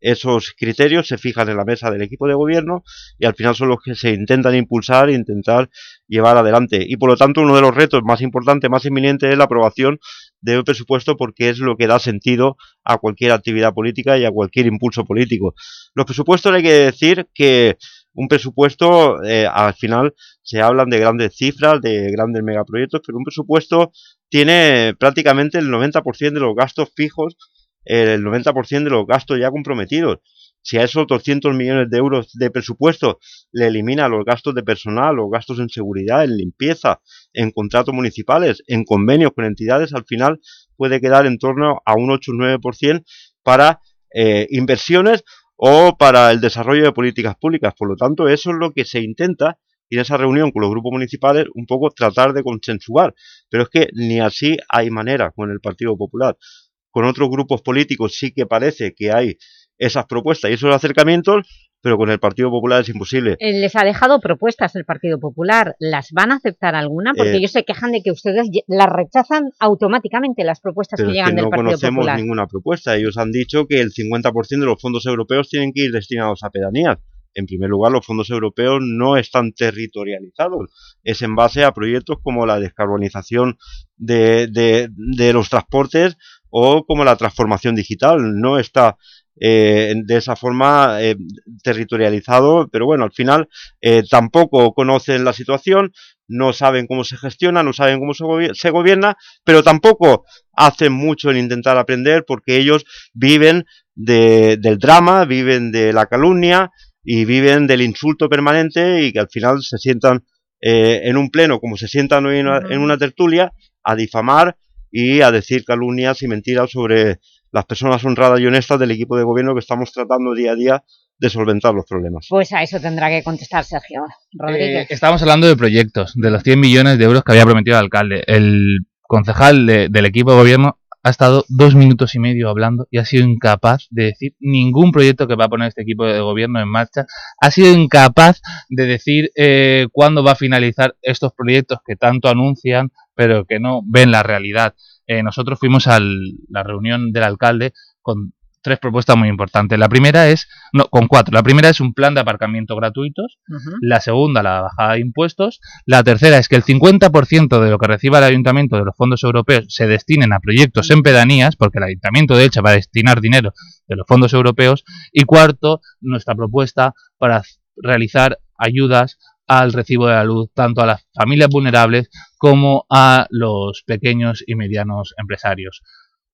Esos criterios se fijan en la mesa del equipo de gobierno y al final son los que se intentan impulsar e intentar llevar adelante. Y por lo tanto uno de los retos más importantes, más inminentes es la aprobación de un presupuesto porque es lo que da sentido a cualquier actividad política y a cualquier impulso político. Los presupuestos hay que decir que un presupuesto, eh, al final se hablan de grandes cifras, de grandes megaproyectos, pero un presupuesto tiene prácticamente el 90% de los gastos fijos, el 90% de los gastos ya comprometidos. Si a esos 200 millones de euros de presupuesto le elimina los gastos de personal, los gastos en seguridad, en limpieza, en contratos municipales, en convenios con entidades, al final puede quedar en torno a un 8 o 9% para eh, inversiones o para el desarrollo de políticas públicas. Por lo tanto, eso es lo que se intenta en esa reunión con los grupos municipales un poco tratar de consensuar. Pero es que ni así hay manera con el Partido Popular. Con otros grupos políticos sí que parece que hay esas propuestas y esos acercamientos, pero con el Partido Popular es imposible. Eh, les ha dejado propuestas el Partido Popular. ¿Las van a aceptar alguna? Porque Eh, ellos se quejan de que ustedes las rechazan automáticamente, las propuestas que es llegan no del Partido conocemos Popular. ninguna propuesta. Ellos han dicho que el 50% de los fondos europeos tienen que ir destinados a pedanías. En primer lugar, los fondos europeos no están territorializados. Es en base a proyectos como la descarbonización de, de- de los transportes o como la transformación digital. No está eh, de esa forma eh, territorializado, pero bueno, al final eh, tampoco conocen la situación, no saben cómo se gestiona, no saben cómo se, se gobierna, pero tampoco hacen mucho en intentar aprender porque ellos viven de- del drama, viven de la calumnia y viven del insulto permanente y que al final se sientan eh, en un pleno, como se sientan hoy en una, en una tertulia, a difamar y a decir calumnias y mentiras sobre las personas honradas y honestas del equipo de gobierno que estamos tratando día a día de solventar los problemas. Pues a eso tendrá que contestar Sergio Rodríguez. Eh, estamos hablando de proyectos, de los 100 millones de euros que había prometido el alcalde. El concejal de- del equipo de gobierno ha estado dos minutos y medio hablando y ha sido incapaz de decir ningún proyecto que va a poner este equipo de gobierno en marcha. Ha sido incapaz de decir eh, cuándo va a finalizar estos proyectos que tanto anuncian, pero que no ven la realidad. Eh, nosotros fuimos a la reunión del alcalde con tres propuestas muy importantes. La primera es, no, con cuatro. La primera es un plan de aparcamiento gratuitos. La segunda, la bajada de impuestos. La tercera es que el 50% de lo que reciba el ayuntamiento de los fondos europeos se destinen a proyectos en pedanías, porque el ayuntamiento de Elche va a destinar dinero de los fondos europeos. Y cuarto, nuestra propuesta para realizar ayudas al recibo de la luz, tanto a las familias vulnerables como a los pequeños y medianos empresarios.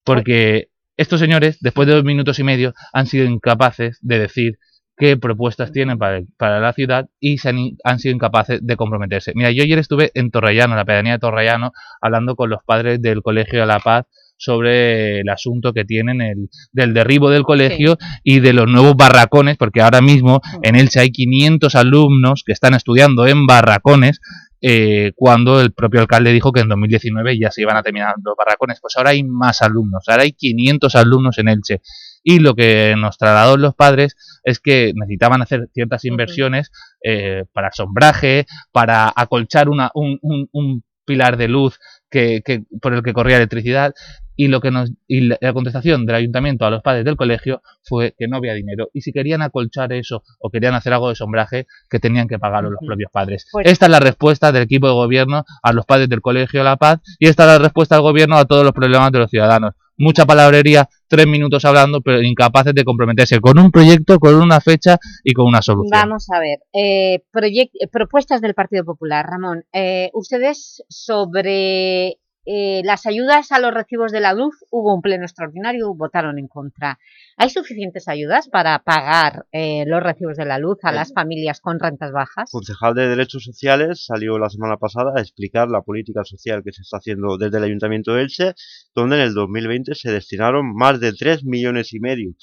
Porque estos señores, después de dos minutos y medio, han sido incapaces de decir qué propuestas tienen para, para la ciudad y se han, han sido incapaces de comprometerse. Mira, yo ayer estuve en Torrellano, en la pedanía de Torrellano, hablando con los padres del Colegio de la Paz sobre el asunto que tienen el, del derribo del colegio y de los nuevos barracones, porque ahora mismo en Elche hay 500 alumnos que están estudiando en barracones eh, cuando el propio alcalde dijo que en 2019 ya se iban a terminar los barracones. Pues ahora hay más alumnos, ahora hay 500 alumnos en Elche. Y lo que nos trasladó los padres es que necesitaban hacer ciertas inversiones eh, para sombraje, para acolchar una, un, un- un pilar de luz que, que- por el que corría electricidad. Y, lo que nos, y la la contestación del ayuntamiento a los padres del colegio fue que no había dinero. Y si querían acolchar eso o querían hacer algo de sombraje, que tenían que pagarlo los propios padres. Pues- Esta es la respuesta del equipo de gobierno a los padres del colegio La Paz y esta es la respuesta del gobierno a todos los problemas de los ciudadanos. Mucha palabrería, tres minutos hablando, pero incapaces de comprometerse con un proyecto, con una fecha y con una solución. Vamos a ver, eh, eh, propuestas del Partido Popular. Ramón, eh, ustedes sobre eh, las ayudas a los recibos de la luz, hubo un pleno extraordinario, votaron en contra. ¿Hay suficientes ayudas para pagar eh, los recibos de la luz a Eh, las familias con rentas bajas? concejal de Derechos Sociales salió la semana pasada a explicar la política social que se está haciendo desde el Ayuntamiento de Elche, donde en el 2020 se destinaron más de 3 millones y medio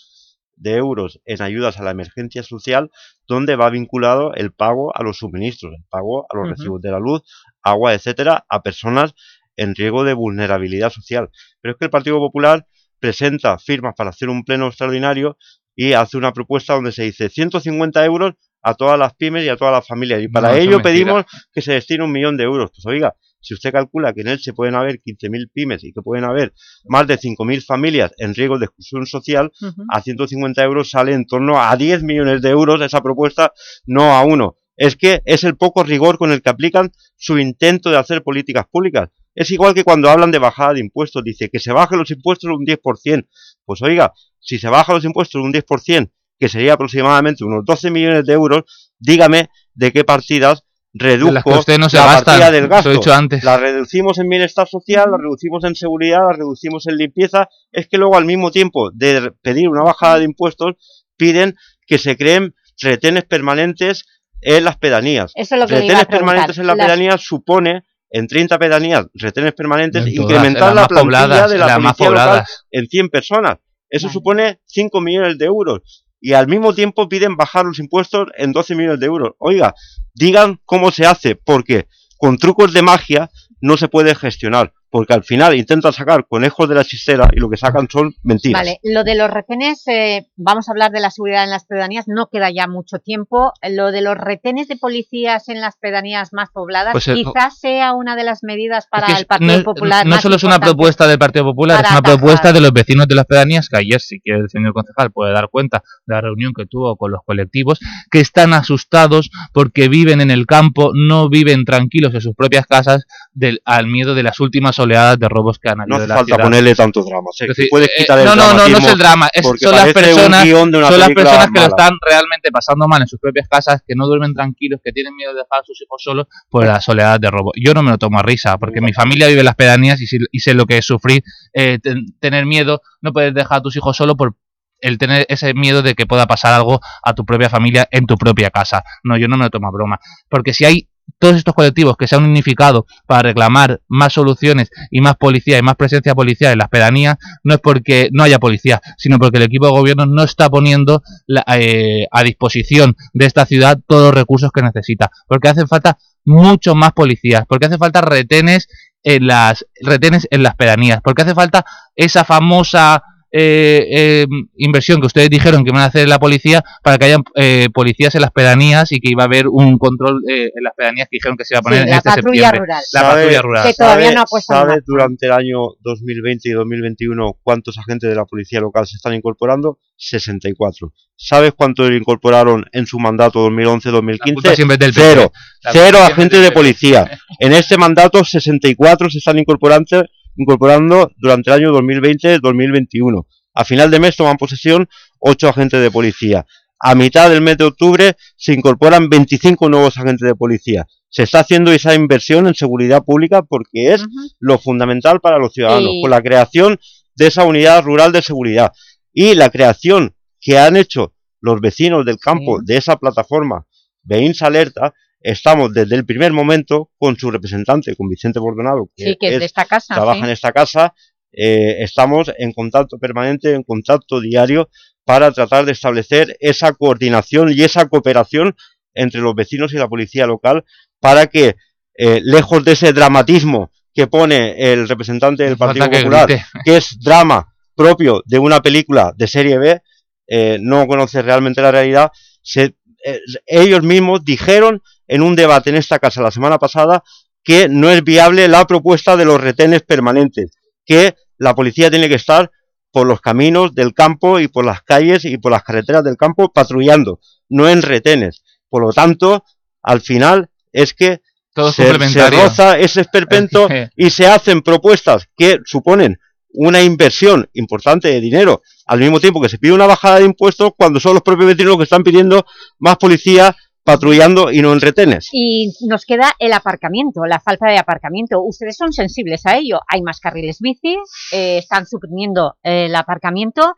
de euros en ayudas a la emergencia social, donde va vinculado el pago a los suministros, el pago a los recibos de la luz, agua, etcétera, a personas en riesgo de vulnerabilidad social. Pero es que el Partido Popular presenta firmas para hacer un pleno extraordinario y hace una propuesta donde se dice 150 euros a todas las pymes y a todas las familias. Y para ello pedimos que se destine un millón de euros. Pues oiga, Si usted calcula que en Elche pueden haber 15.000 pymes y que pueden haber más de 5.000 familias en riesgo de exclusión social, a 150 euros sale en torno a 10 millones de euros esa propuesta, no a uno. Es que es el poco rigor con el que aplican su intento de hacer políticas públicas. Es igual que cuando hablan de bajada de impuestos, dice que se bajen los impuestos un 10%. Pues oiga, si se bajan los impuestos un 10%, que sería aproximadamente unos 12 millones de euros, dígame de qué partidas reduzco no se la gastan, partida del lo he gasto. dicho antes. La reducimos en bienestar social, la reducimos en seguridad, la reducimos en limpieza. Es que luego al mismo tiempo de pedir una bajada de impuestos, piden que se creen retenes permanentes en las pedanías. Eso es lo que le iba a retenes permanentes en las Las- pedanías supone en 30 pedanías retenes permanentes todas, incrementar la plantilla pobladas, de la las más policía local pobladas. en 100 personas. Eso Vale. supone 5 millones de euros. Y al mismo tiempo piden bajar los impuestos en 12 millones de euros. Oiga, digan cómo se hace, porque con trucos de magia no se puede gestionar. Porque al final intentan sacar conejos de la chistera y lo que sacan son mentiras. Vale, lo de los retenes, eh, vamos a hablar de la seguridad en las pedanías, no queda ya mucho tiempo. Lo de los retenes de policías en las pedanías más pobladas, Pues, eh, quizás sea una de las medidas para Es que el Partido no, Popular no solo es una propuesta del Partido Popular, es una atajar. propuesta de los vecinos de las pedanías, que ayer, si quiere el señor concejal, puede dar cuenta de la reunión que tuvo con los colectivos, que están asustados porque viven en el campo, no viven tranquilos en sus propias casas, del, al miedo de las últimas oleadas de robos que han habido No hace falta ciudad. ponerle tanto drama. decir, puedes eh, el no, no, no, no es el drama, es- son las personas, son las personas que lo están realmente pasando mal en sus propias casas, que no duermen tranquilos, que tienen miedo de dejar a sus hijos solos por la soledad de robo. Yo no me lo tomo a risa, porque mi familia vive en las pedanías y, si- y sé lo que es sufrir, eh, ten- tener miedo, no puedes dejar a tus hijos solos por el tener ese miedo de que pueda pasar algo a tu propia familia en tu propia casa. No, yo no me lo tomo a broma. Porque si hay todos estos colectivos que se han unificado para reclamar más soluciones y más policía y más presencia policial en las pedanías, no es porque no haya policía, sino porque el equipo de gobierno no está poniendo la- eh, a disposición de esta ciudad todos los recursos que necesita. Porque hacen falta mucho más policías, porque hace falta retenes en las retenes en las pedanías, porque hace falta esa famosa eh, eh, inversión que ustedes dijeron que van a hacer en la policía para que haya eh, policías en las pedanías y que iba a haber un control eh, en las pedanías que dijeron que se iba a poner Sí, en la este patrulla septiembre. rural. La ¿Sabe- patrulla rural. Que todavía ¿Sabe- no ha puesto ¿Sabe marcha. durante el año 2020 y 2021 cuántos agentes de la policía local se están incorporando? 64. ¿Sabes cuántos incorporaron en su mandato 2011-2015? culpa siempre es del PP. Cero. Cero agentes de policía. En este mandato 64 se están incorporando, incorporando durante el año 2020-2021. A final de mes toman posesión 8 agentes de policía. A mitad del mes de octubre se incorporan 25 nuevos agentes de policía. Se está haciendo esa inversión en seguridad pública porque es lo fundamental para los ciudadanos, Y- con la creación de esa unidad rural de seguridad y la creación que han hecho los vecinos del campo de esa plataforma Veins Alerta, estamos desde el primer momento con su representante, con Vicente Bordonado, que, Sí, que es de esta casa, trabaja sí. en esta casa, eh, estamos en contacto permanente, en contacto diario para tratar de establecer esa coordinación y esa cooperación entre los vecinos y la policía local para que, eh, lejos de ese dramatismo que pone el representante del Partido que Popular, grite. que es drama propio de una película de serie B, eh, no conoce realmente la realidad, se- eh, ellos mismos dijeron en un debate en esta casa la semana pasada que no es viable la propuesta de los retenes permanentes, que la policía tiene que estar por los caminos del campo y por las calles y por las carreteras del campo patrullando, no en retenes. Por lo tanto, al final es que Todo se, se roza ese esperpento y se hacen propuestas que suponen una inversión importante de dinero, al mismo tiempo que se pide una bajada de impuestos cuando son los propios vecinos los que están pidiendo más policía patrullando y no en retenes. Y nos queda el aparcamiento, la falta de aparcamiento. Ustedes son sensibles a ello. Hay más carriles bici, eh, están suprimiendo eh, el aparcamiento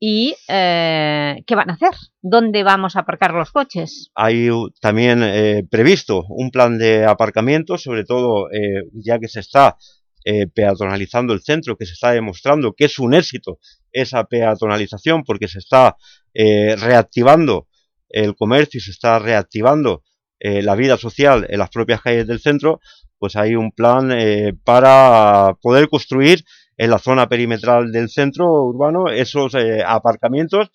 y eh, ¿qué van a hacer? ¿Dónde vamos a aparcar los coches? Hay también eh, previsto un plan de aparcamiento, sobre todo eh, ya que se está eh, peatonalizando el centro, que se está demostrando que es un éxito esa peatonalización porque se está eh, reactivando el comercio y se está reactivando eh, la vida social en las propias calles del centro, pues hay un plan eh, para poder construir en la zona perimetral del centro urbano esos eh, aparcamientos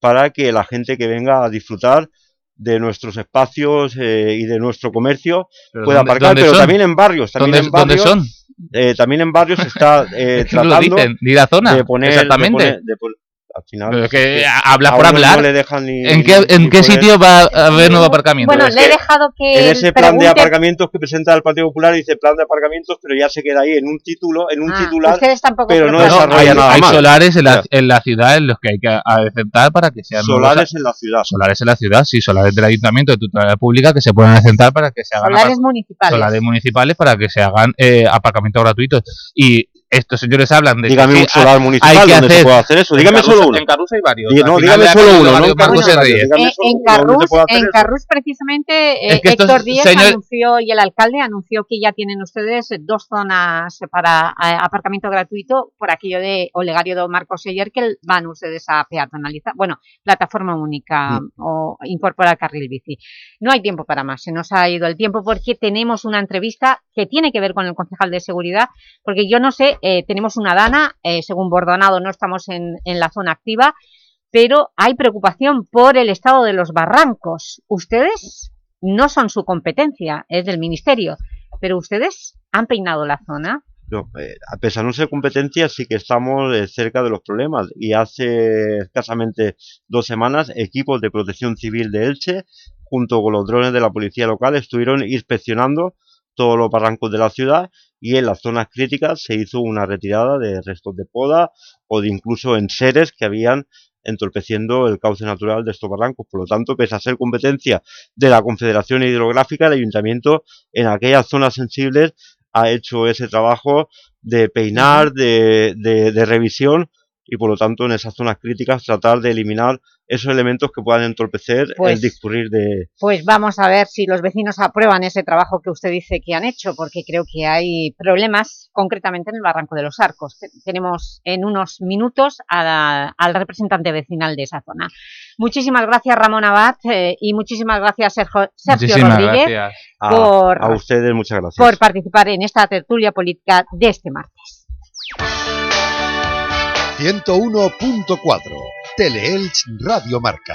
para que la gente que venga a disfrutar de nuestros espacios eh, y de nuestro comercio Pero pueda ¿dónde- aparcar, dónde pero son? también en barrios, también ¿Dónde- en barrios, dónde son? eh, también en barrios se está eh, tratando dicen, ni la zona, de poner, de exactamente. poner- de pon- al final, Pero es que habla por hablar. no le dejan ni- ¿En qué, ni- en qué sitio va a haber nuevo aparcamiento? Bueno, es le he dejado que en ese plan de pregunte- aparcamientos que presenta el Partido Popular dice plan de aparcamientos, pero ya se queda ahí en un título, en un Ah, titular, ustedes tampoco pero no desarrolla hay, nada hay más. solares en la, en la ciudad en los que hay que adecentar para que sean nuevos- Solares en la ciudad. Solares en la ciudad, sí, solares del ayuntamiento, de titularidad pública que se puedan adecentar para que se hagan Solares municipales. solares municipales para que se hagan eh, aparcamientos gratuitos. Y estos señores hablan de Dígame que un solar hay- municipal hay que donde se hacer- pueda hacer eso. Dígame Carrus- solo uno. En Carrus hay varios. No, dígame solo uno, no en Carrus se Eh, en se hacer en eso. Carrús precisamente, eh, Es que estos Héctor Díez anunció y el alcalde anunció que ya tienen ustedes dos zonas para eh, aparcamiento gratuito por aquello de Olegario de Marcos Seller que van ustedes a peatonalizar, bueno, plataforma única Mm. o incorporar carril bici. No hay tiempo para más, se nos ha ido el tiempo porque tenemos una entrevista que tiene que ver con el concejal de seguridad, porque yo no sé, eh, tenemos una dana, eh, según Bordonado no estamos en, en la zona activa, pero hay preocupación por el estado de los barrancos. Ustedes no son su competencia, es del Ministerio, pero ustedes han peinado la zona. Eh, a pesar de no ser competencia, sí que estamos eh, cerca de los problemas. Y hace escasamente dos semanas, equipos de protección civil de Elche, junto con los drones de la policía local, estuvieron inspeccionando todos los barrancos de la ciudad y en las zonas críticas se hizo una retirada de restos de poda o de incluso enseres que habían entorpeciendo el cauce natural de estos barrancos. Por lo tanto, pese a ser competencia de la Confederación Hidrográfica, el Ayuntamiento en aquellas zonas sensibles ha hecho ese trabajo de peinar, de, de- de revisión y por lo tanto en esas zonas críticas tratar de eliminar esos elementos que puedan entorpecer Pues- el discurrir de... Pues vamos a ver si los vecinos aprueban ese trabajo que usted dice que han hecho, porque creo que hay problemas concretamente en el Barranco de los Arcos. Te- Tenemos en unos minutos a al representante vecinal de esa zona. Muchísimas gracias Ramón Abad eh, y muchísimas gracias Sergio, Sergio Muchísimas Rodríguez gracias. A, por, a ustedes muchas gracias. por participar en esta tertulia política de este martes. 101.4 Teleelch Radio Marca.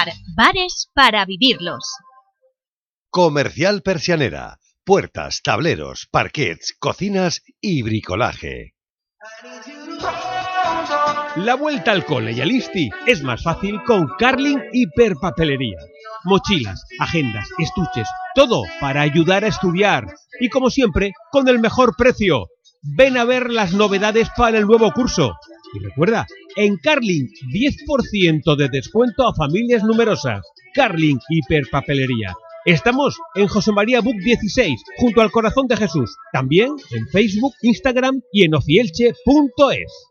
bares para vivirlos. Comercial Persianera. Puertas, tableros, parquets, cocinas y bricolaje. La vuelta al cole y al ISTI es más fácil con Carling Hiperpapelería. Mochilas, agendas, estuches, todo para ayudar a estudiar. Y como siempre, con el mejor precio. Ven a ver las novedades para el nuevo curso. Y recuerda, en Carling, 10% de descuento a familias numerosas. Carling Hiperpapelería. Estamos en José María Buc 16, junto al Corazón de Jesús. También en Facebook, Instagram y en ocielche.es.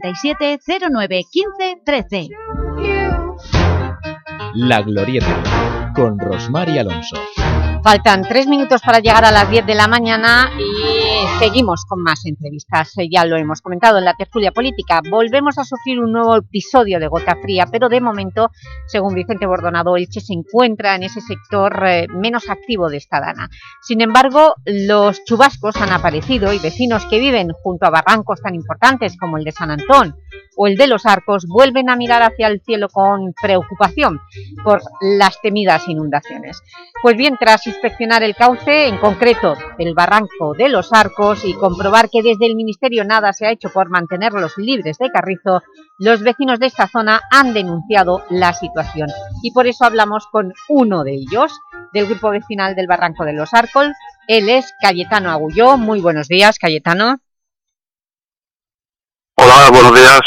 637 09 15 13. La Glorieta, con Rosmar y Alonso. Faltan tres minutos para llegar a las 10 de la mañana y seguimos con más entrevistas. Eh, ya lo hemos comentado en la tertulia política. Volvemos a sufrir un nuevo episodio de gota fría, pero de momento, según Vicente Bordonado, Elche se encuentra en ese sector eh, menos activo de esta dana. Sin embargo, los chubascos han aparecido y vecinos que viven junto a barrancos tan importantes como el de San Antón o el de Los Arcos vuelven a mirar hacia el cielo con preocupación por las temidas inundaciones. Pues bien, tras inspeccionar el cauce, en concreto el barranco de Los Arcos y comprobar que desde el Ministerio nada se ha hecho por mantenerlos libres de carrizo, los vecinos de esta zona han denunciado la situación y por eso hablamos con uno de ellos, del grupo vecinal del barranco de Los Arcos. Él es Cayetano Agulló. Muy buenos días, Cayetano. Hola, buenos días.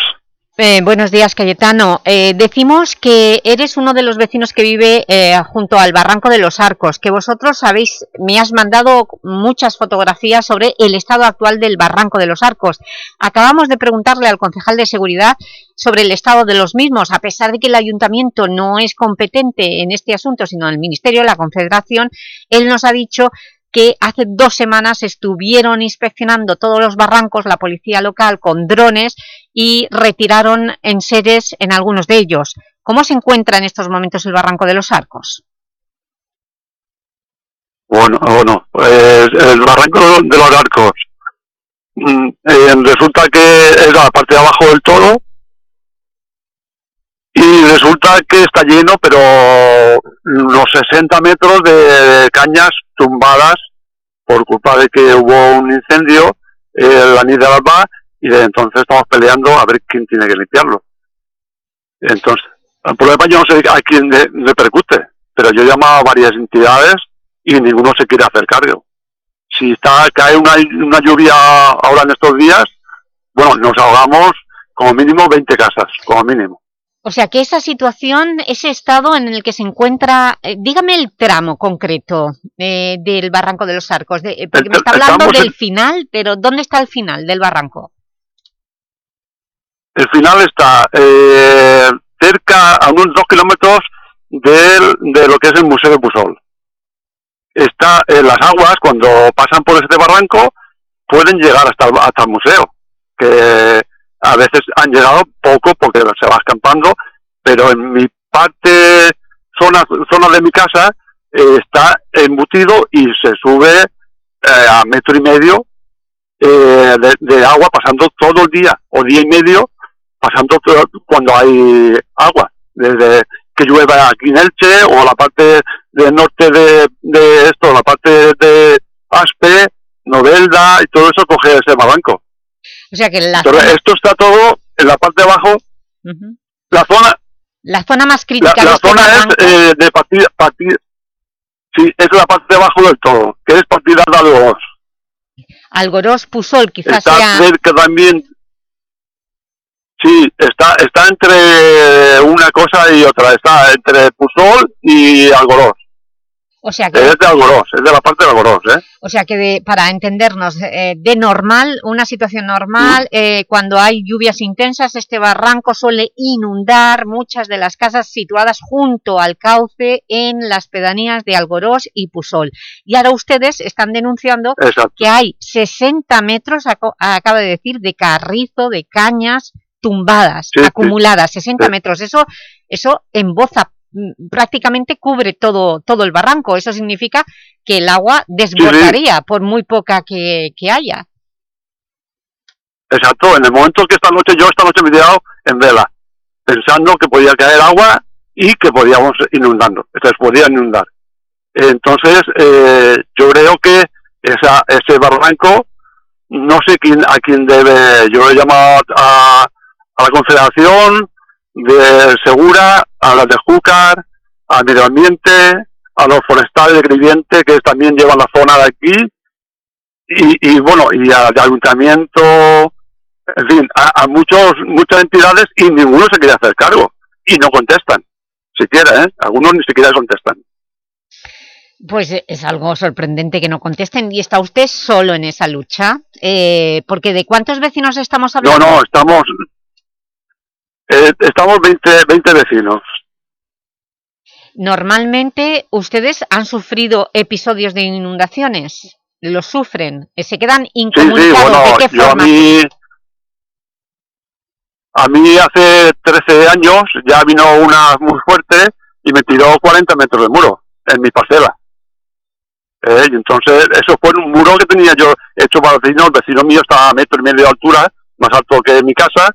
Eh, buenos días, Cayetano. Eh, decimos que eres uno de los vecinos que vive eh, junto al Barranco de los Arcos, que vosotros habéis, me has mandado muchas fotografías sobre el estado actual del Barranco de los Arcos. Acabamos de preguntarle al concejal de Seguridad sobre el estado de los mismos, a pesar de que el Ayuntamiento no es competente en este asunto, sino el Ministerio, la Confederación, él nos ha dicho que hace dos semanas estuvieron inspeccionando todos los barrancos la policía local con drones y retiraron en seres en algunos de ellos. ¿Cómo se encuentra en estos momentos el barranco de los Arcos? Bueno, bueno, pues el barranco de los Arcos mm, eh, resulta que es la parte de abajo del todo y resulta que está lleno, pero los 60 metros de cañas tumbadas por culpa de que hubo un incendio en la Nid de Alba y desde entonces estamos peleando a ver quién tiene que limpiarlo. Entonces, el problema yo no sé a quién le, percute, pero yo he llamado a varias entidades y ninguno se quiere hacer cargo. Si está cae una, una lluvia ahora en estos días, bueno, nos ahogamos como mínimo 20 casas, como mínimo. O sea, que esa situación, ese estado en el que se encuentra... Eh, dígame el tramo concreto eh, del Barranco de los Arcos, eh, porque me está hablando del final, pero ¿dónde está el final del barranco? El final está cerca, a unos dos kilómetros de lo que es el Museo de Pusol. Está en las aguas, cuando pasan por este barranco, pueden llegar hasta, hasta el museo, que a veces han llegado poco porque se va escampando, pero en mi parte, zona, zona de mi casa, eh, está embutido y se sube eh, a metro y medio eh, de, agua pasando todo el día, o día y medio, pasando cuando hay agua, desde que llueva aquí en Elche, o la parte del norte de, de esto, la parte de Aspe, Novelda, y todo eso coge ese barranco. O sea que la esto está todo en la parte de abajo. La zona... La zona más crítica La, zona es eh, de partida, partida... Sí, es la parte de abajo del todo, que es partida de Algorós. Algorós, Pusol, quizás está sea... cerca también... Sí, está, está entre una cosa y otra. Está entre Pusol y Algorós. O sea que, es de Algorós, es de la parte de Algorós, ¿eh? O sea que para entendernos, eh, de normal, una situación normal, eh, cuando hay lluvias intensas, este barranco suele inundar muchas de las casas situadas junto al cauce en las pedanías de Algorós y Pusol. Y ahora ustedes están denunciando que hay 60 metros, acaba de decir, de carrizo, de cañas tumbadas, acumuladas, 60 metros. Eso, eso en voz Mm, prácticamente cubre todo, todo el barranco. Eso significa que el agua desbordaría por muy poca que, haya. Exacto, en el momento que esta noche, yo esta noche me he tirado en vela, pensando que podía caer agua y que podíamos inundando, entonces podía inundar. Entonces, eh, yo creo que esa, ese barranco, no sé quién, a quién debe, yo he llamado a, a la Confederación, de Segura, a las de Júcar, al medio ambiente, a los forestales de Griviente, que también llevan la zona de aquí, y, y bueno, y al ayuntamiento, en fin, a, muchos, muchas entidades y ninguno se quiere hacer cargo, y no contestan, siquiera, ¿eh? Algunos ni siquiera contestan. Pues es algo sorprendente que no contesten. ¿Y está usted solo en esa lucha? Eh, porque ¿de cuántos vecinos estamos hablando? No, no, estamos, eh, estamos 20, 20 vecinos. Normalmente, ¿ustedes han sufrido episodios de inundaciones? ¿Los sufren? ¿Se quedan incomunicados? ¿De qué forma? A mí, a mí hace 13 años ya vino una muy fuerte y me tiró 40 metros de muro en mi parcela. Eh, y entonces, eso fue un muro que tenía yo hecho para vecinos. El vecino mío estaba a metro y medio de altura, más alto que mi casa,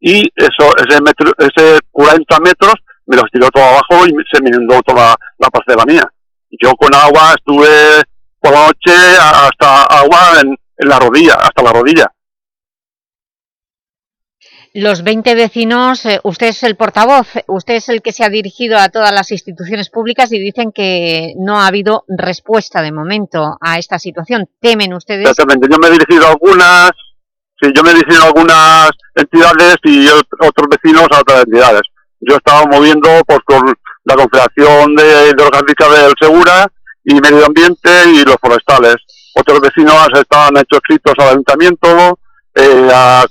y eso, ese, metro, ese 40 metros me los tiró todo abajo y se me inundó toda la parcela mía. Yo con agua estuve por la noche hasta agua en, en la rodilla, hasta la rodilla. Los 20 vecinos, eh, usted es el portavoz, usted es el que se ha dirigido a todas las instituciones públicas y dicen que no ha habido respuesta de momento a esta situación. ¿Temen ustedes? Exactamente, yo me he dirigido a algunas, sí, yo me he dirigido a algunas entidades y otros vecinos a otras entidades. Yo estaba moviendo pues, con la Confederación de Hidrográfica del Segura y Medio Ambiente y los forestales. Otros vecinos estaban hechos escritos al ayuntamiento, eh, a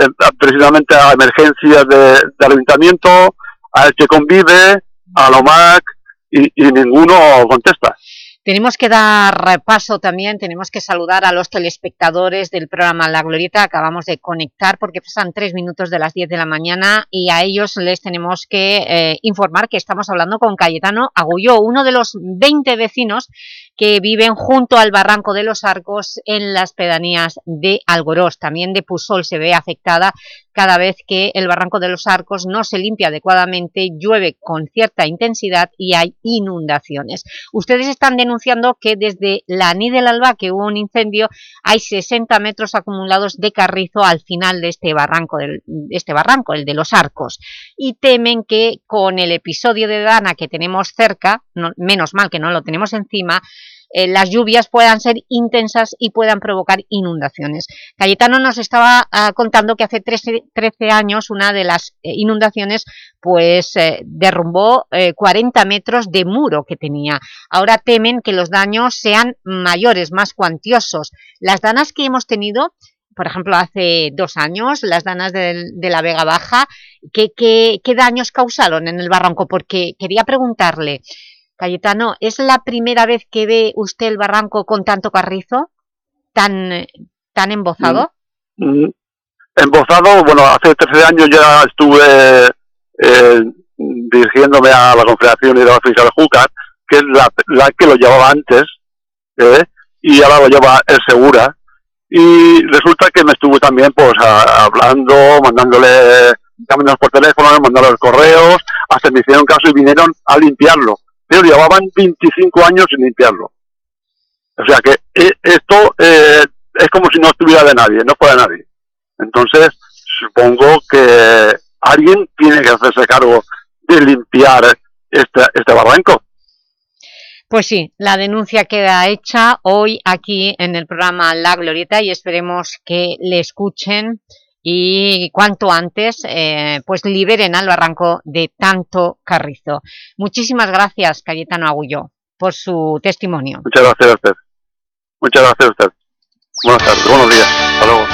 eh, precisamente a emergencias de, ayuntamiento, a el que convive, a LOMAC, y, y ninguno contesta. Tenemos que dar paso también, tenemos que saludar a los telespectadores del programa La Glorieta, acabamos de conectar porque pasan tres minutos de las 10 de la mañana y a ellos les tenemos que eh, informar que estamos hablando con Cayetano Agulló, uno de los 20 vecinos que viven junto al Barranco de los Arcos en las pedanías de Algorós. También de Pusol se ve afectada cada vez que el Barranco de los Arcos no se limpia adecuadamente, llueve con cierta intensidad y hay inundaciones. Ustedes están denunciando que desde la Ni del Alba, que hubo un incendio, hay 60 metros acumulados de carrizo al final de este barranco, de este barranco, el de los Arcos, y temen que con el episodio de Dana que tenemos cerca, menos mal que no lo tenemos encima, eh, las lluvias puedan ser intensas y puedan provocar inundaciones. Cayetano nos estaba ah, contando que hace 13, años una de las eh, inundaciones pues eh, derrumbó 40 metros de muro que tenía. Ahora temen que los daños sean mayores, más cuantiosos. Las danas que hemos tenido por ejemplo, hace dos años, las danas de, la Vega Baja, ¿qué, qué, qué daños causaron en el barranco? Porque quería preguntarle, Cayetano, ¿es la primera vez que ve usted el barranco con tanto carrizo? ¿Tan, tan embozado? Mm, mm. Embozado, bueno, hace 13 años ya estuve eh, dirigiéndome a la Confederación Hidrográfica de Júcar, que es la, que lo llevaba antes, ¿eh? y ahora lo lleva el Segura, y resulta que me estuve también pues hablando, mandándole caminos por teléfono, mandándole correos, hasta me hicieron caso y vinieron a limpiarlo pero llevaban 25 años sin limpiarlo. O sea que eh, esto eh, es como si no estuviera de nadie, no fuera de nadie. Entonces, supongo que alguien tiene que hacerse cargo de limpiar este, este barranco. Pues sí, la denuncia queda hecha hoy aquí en el programa La Glorieta y esperemos que le escuchen y cuanto antes eh, pues liberen al barranco de tanto carrizo. Muchísimas gracias, Cayetano Agulló, por su testimonio. Muchas gracias a usted. Muchas gracias a usted. Buenas tardes, buenos días. Hasta luego.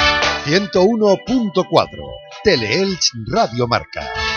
101.4 Teleelch Radio Marca.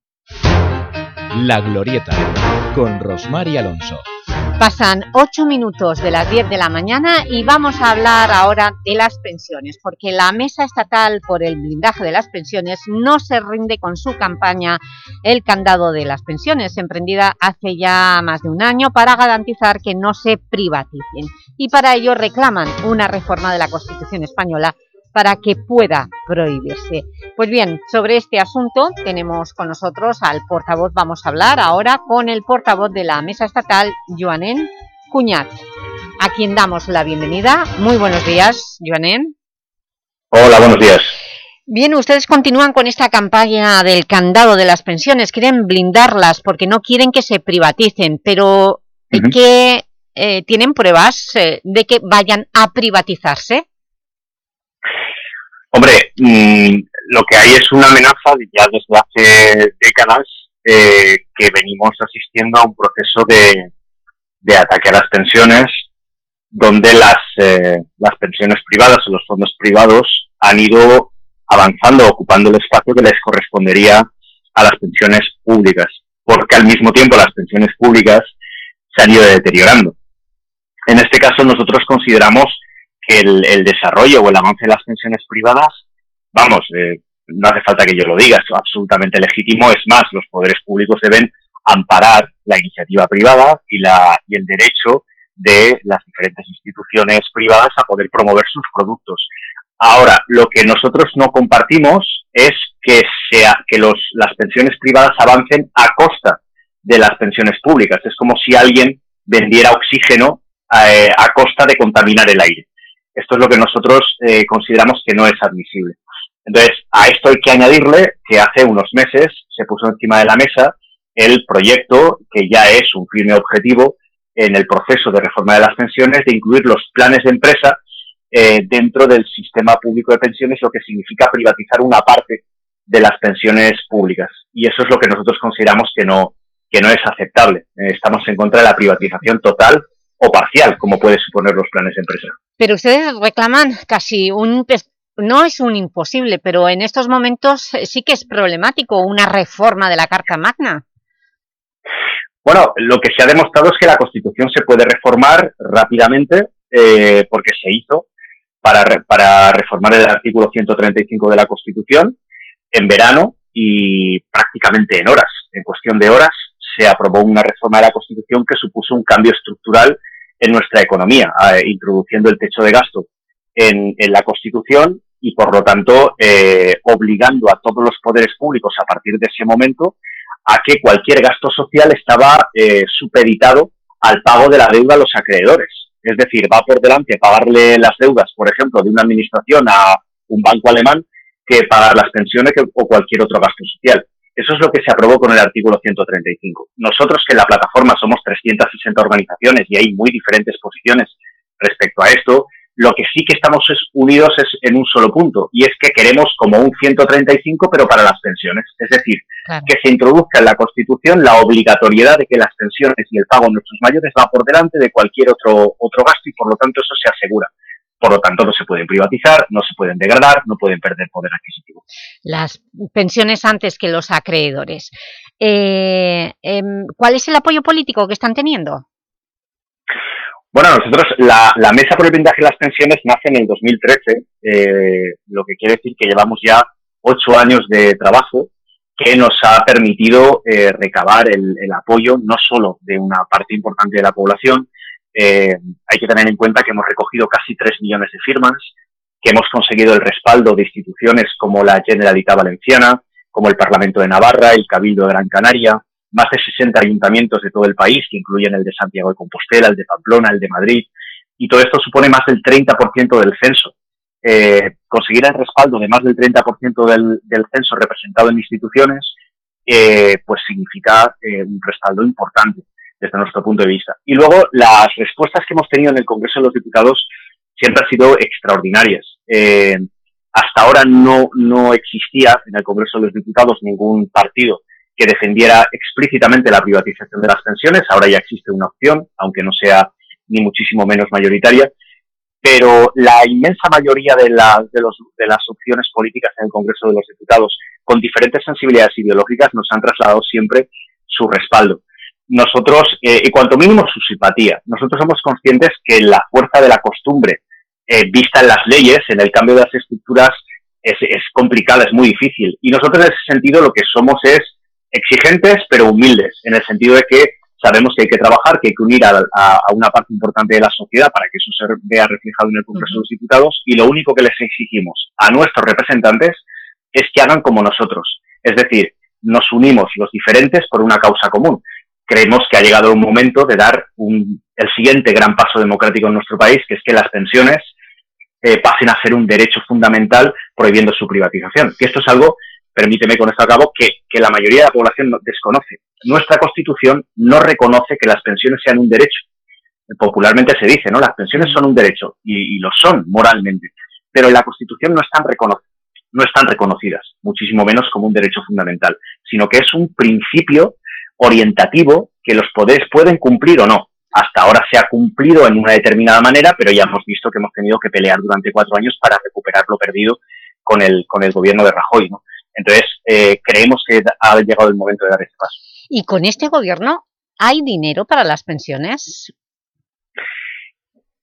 La Glorieta, con Rosmar y Alonso. Pasan 8 minutos de las 10 de la mañana y vamos a hablar ahora de las pensiones, porque la Mesa Estatal por el Blindaje de las Pensiones no se rinde con su campaña El Candado de las Pensiones, emprendida hace ya más de un año para garantizar que no se privaticen. Y para ello reclaman una reforma de la Constitución Española para que pueda prohibirse. Pues bien, sobre este asunto tenemos con nosotros al portavoz, vamos a hablar ahora con el portavoz de la Mesa Estatal, Joanén Cuñat, a quien damos la bienvenida. Muy buenos días, Joanén. Hola, buenos días. Bien, ustedes continúan con esta campaña del candado de las pensiones, quieren blindarlas porque no quieren que se privaticen, pero ¿qué, eh, ¿tienen pruebas eh, de que vayan a privatizarse? Hombre, mmm, lo que hay es una amenaza ya desde hace décadas eh, que venimos asistiendo a un proceso de, de ataque a las pensiones donde las, eh, las pensiones privadas o los fondos privados han ido avanzando, ocupando el espacio que les correspondería a las pensiones públicas, porque al mismo tiempo las pensiones públicas se han ido deteriorando. En este caso nosotros consideramos el, desarrollo o el avance de las pensiones privadas, vamos, eh, no hace falta que yo lo diga, es absolutamente legítimo, es más, los poderes públicos deben amparar la iniciativa privada y, la, y el derecho de las diferentes instituciones privadas a poder promover sus productos. Ahora, lo que nosotros no compartimos es que, sea, que los, las pensiones privadas avancen a costa de las pensiones públicas. Es como si alguien vendiera oxígeno eh, a costa de contaminar el aire. Esto es lo que nosotros eh, consideramos que no es admisible. Entonces, a esto hay que añadirle que hace unos meses se puso encima de la mesa el proyecto, que ya es un firme objetivo en el proceso de reforma de las pensiones, de incluir los planes de empresa eh, dentro del sistema público de pensiones, lo que significa privatizar una parte de las pensiones públicas. Y eso es lo que nosotros consideramos que no, que no es aceptable. Eh, estamos en contra de la privatización total o parcial, como puede suponer los planes de empresa. Pero ustedes reclaman casi un... No es un imposible, pero en estos momentos eh, sí que es problemático una reforma de la Carta Magna. Bueno, lo que se ha demostrado es que la Constitución se puede reformar rápidamente eh, porque se hizo para, re, para reformar el artículo 135 de la Constitución en verano y prácticamente en horas. En cuestión de horas se aprobó una reforma de la Constitución que supuso un cambio estructural en nuestra economía, introduciendo el techo de gasto en, en la Constitución y, por lo tanto, eh, obligando a todos los poderes públicos a partir de ese momento a que cualquier gasto social estaba eh, supeditado al pago de la deuda a los acreedores. Es decir, va por delante pagarle las deudas, por ejemplo, de una administración a un banco alemán que pagar las pensiones o cualquier otro gasto social. Eso es lo que se aprobó con el artículo 135. Nosotros que en la plataforma somos 360 organizaciones y hay muy diferentes posiciones respecto a esto, Lo que sí que estamos unidos es en un solo punto, y es que queremos como un 135, pero para las pensiones. Es decir, que se introduzca en la Constitución la obligatoriedad de que las pensiones y el pago de nuestros mayores va por delante de cualquier otro, otro gasto y por lo tanto eso se asegura. Por lo tanto, no se pueden privatizar, no se pueden degradar, no pueden perder poder adquisitivo. Las pensiones antes que los acreedores. Eh, em, ¿Cuál es el apoyo político que están teniendo? Bueno, nosotros, la, Mesa por el Blindaje de las Pensiones nace en el 2013, eh, lo que quiere decir que llevamos ya ocho años de trabajo que nos ha permitido eh, recabar el, apoyo no solo de una parte importante de la población, eh, hay que tener en cuenta que hemos recogido casi tres millones de firmas, que hemos conseguido el respaldo de instituciones como la Generalitat Valenciana, como el Parlamento de Navarra, el Cabildo de Gran Canaria, más de 60 ayuntamientos de todo el país, que incluyen el de Santiago de Compostela, el de Pamplona, el de Madrid, y todo esto supone más del 30% del censo. Eh, conseguir el respaldo de más del 30% del, del censo representado en instituciones, eh, pues significa eh, un respaldo importante desde nuestro punto de vista. Y luego las respuestas que hemos tenido en el Congreso de los Diputados siempre han sido extraordinarias. Eh, hasta ahora no, no existía en el Congreso de los Diputados ningún partido que defendiera explícitamente la privatización de las pensiones. Ahora ya existe una opción, aunque no sea ni muchísimo menos mayoritaria. Pero la inmensa mayoría de, la, de, los, de las opciones políticas en el Congreso de los Diputados, con diferentes sensibilidades ideológicas, nos han trasladado siempre su respaldo. Nosotros, eh, y cuanto mínimo su simpatía, nosotros somos conscientes que la fuerza de la costumbre eh, vista en las leyes, en el cambio de las estructuras, es, es complicada, es muy difícil. Y nosotros en ese sentido lo que somos es exigentes pero humildes, en el sentido de que sabemos que hay que trabajar, que hay que unir a, una parte importante de la sociedad para que eso se vea reflejado en el Congreso de los Diputados y lo único que les exigimos a nuestros representantes es que hagan como nosotros. Es decir, nos unimos los diferentes por una causa común. Creemos que ha llegado un momento de dar el siguiente gran paso democrático en nuestro país, que es que las pensiones eh, pasen a ser un derecho fundamental prohibiendo su privatización. Que esto es algo permíteme con esto acabo, que, que la mayoría de la población desconoce. Nuestra Constitución no reconoce que las pensiones sean un derecho. Popularmente se dice, ¿no? Las pensiones son un derecho y, lo son moralmente, pero en la Constitución no están, no están reconocidas, muchísimo menos como un derecho fundamental, sino que es un principio orientativo que los poderes pueden cumplir o no. Hasta ahora se ha cumplido en una determinada manera, pero ya hemos visto que hemos tenido que pelear durante cuatro años para recuperar lo perdido con el, con el gobierno de Rajoy. ¿no? Entonces, eh, creemos que ha llegado el momento de dar este paso. ¿Y con este gobierno hay dinero para las pensiones?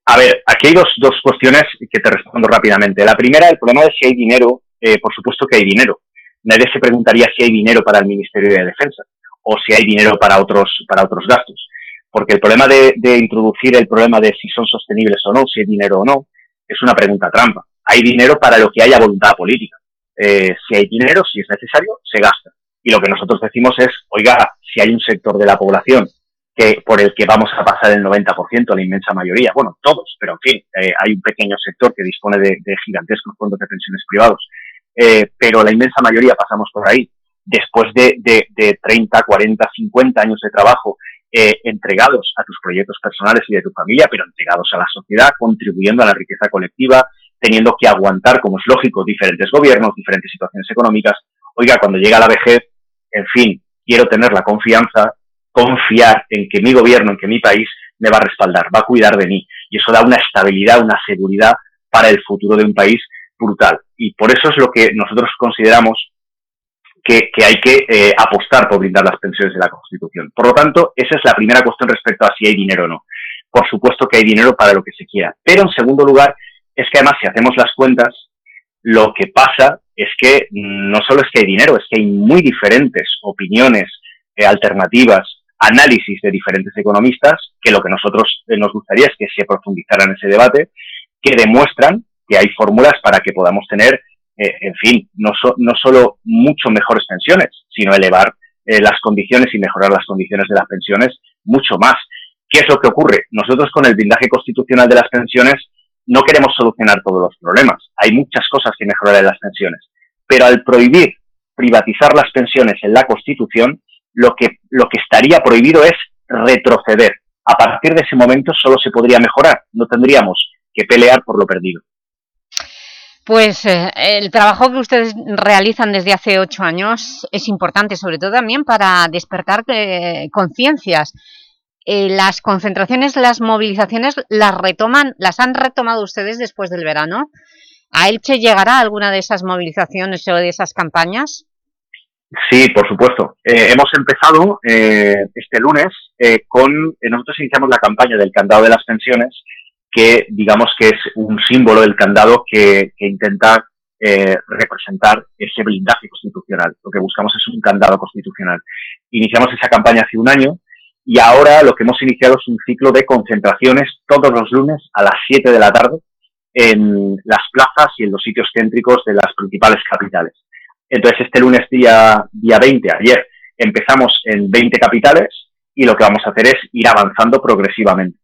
A ver, aquí hay dos, dos cuestiones que te respondo rápidamente. La primera, el problema de si hay dinero, eh, por supuesto que hay dinero. Nadie se preguntaría si hay dinero para el Ministerio de Defensa o si hay dinero para otros, para otros gastos. Porque el problema de, introducir el problema de si son sostenibles o no, si hay dinero o no, es una pregunta trampa. Hay dinero para lo que haya voluntad política. Eh, si hay dinero, si es necesario, se gasta. Y lo que nosotros decimos es, oiga, si hay un sector de la población que por el que vamos a pasar el 90%, la inmensa mayoría, bueno, todos, pero en fin, eh, hay un pequeño sector que dispone de, gigantescos fondos de pensiones privados, eh, pero la inmensa mayoría pasamos por ahí. Después de, de 30, 40, 50 años de trabajo entregados a tus proyectos personales y de tu familia, pero entregados a la sociedad, contribuyendo a la riqueza colectiva, teniendo que aguantar, como es lógico, diferentes gobiernos, diferentes situaciones económicas. Oiga, cuando llega la vejez, en fin, quiero tener la confianza, confiar en que mi gobierno, en que mi país me va a respaldar, va a cuidar de mí. Y eso da una estabilidad, una seguridad para el futuro de un país brutal. Y por eso es lo que nosotros consideramos que, hay que eh, apostar por brindar las pensiones de la Constitución. Por lo tanto, esa es la primera cuestión respecto a si hay dinero o no. Por supuesto que hay dinero para lo que se quiera. Pero en segundo lugar, es que además si hacemos las cuentas, lo que pasa es que no solo es que hay dinero, es que hay muy diferentes opiniones eh, alternativas, análisis de diferentes economistas, que lo que nosotros eh, nos gustaría es que se profundizara en ese debate, que demuestran que hay fórmulas para que podamos tener, eh, en fin, no, no solo mucho mejores pensiones, sino elevar las condiciones y mejorar las condiciones de las pensiones mucho más. ¿Qué es lo que ocurre? Nosotros con el blindaje constitucional de las pensiones no queremos solucionar todos los problemas. Hay muchas cosas que mejorar en las pensiones. Pero al prohibir privatizar las pensiones en la Constitución, lo que, lo que estaría prohibido es retroceder. A partir de ese momento solo se podría mejorar. No tendríamos que pelear por lo perdido. Pues eh, el trabajo que ustedes realizan desde hace ocho años es importante, sobre todo también para despertar eh, conciencias. Eh, las concentraciones, las movilizaciones, las retoman, las han retomado ustedes después del verano. ¿A Elche llegará alguna de esas movilizaciones o de esas campañas? Sí, por supuesto. hemos empezado este lunes con... nosotros iniciamos la campaña del candado de las pensiones que digamos que es un símbolo del candado que, intenta eh, representar ese blindaje constitucional. Lo que buscamos es un candado constitucional. Iniciamos esa campaña hace un año y ahora lo que hemos iniciado es un ciclo de concentraciones todos los lunes a las 7 de la tarde en las plazas y en los sitios céntricos de las principales capitales. Entonces, este lunes día, día 20, ayer, empezamos en 20 capitales y lo que vamos a hacer es ir avanzando progresivamente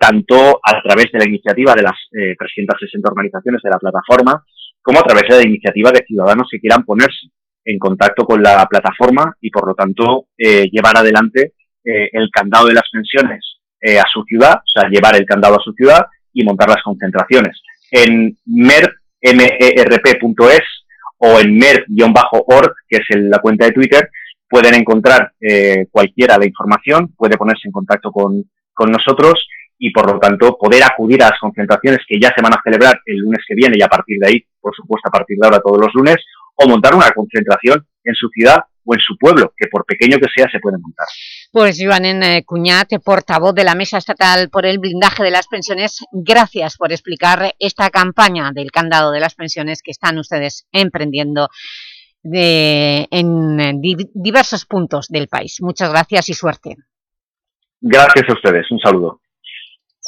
tanto a través de la iniciativa de las eh, 360 organizaciones de la plataforma, como a través de la iniciativa de ciudadanos que quieran ponerse en contacto con la plataforma y, por lo tanto, eh, llevar adelante eh, el candado de las pensiones eh, a su ciudad, o sea, llevar el candado a su ciudad y montar las concentraciones. En merp.es o en mer-org, que es la cuenta de Twitter, pueden encontrar cualquiera la información, puede ponerse en contacto con, con nosotros y por lo tanto poder acudir a las concentraciones que ya se van a celebrar el lunes que viene y a partir de ahí, por supuesto, a partir de ahora todos los lunes, o montar una concentración en su ciudad o en su pueblo, que por pequeño que sea se puede montar. Pues Joanen eh, Cuñat, portavoz de la Mesa Estatal por el Blindaje de las Pensiones, gracias por explicar esta campaña del candado de las pensiones que están ustedes emprendiendo en eh, diversos puntos del país. Muchas gracias y suerte. Gracias a ustedes. Un saludo.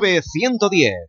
110.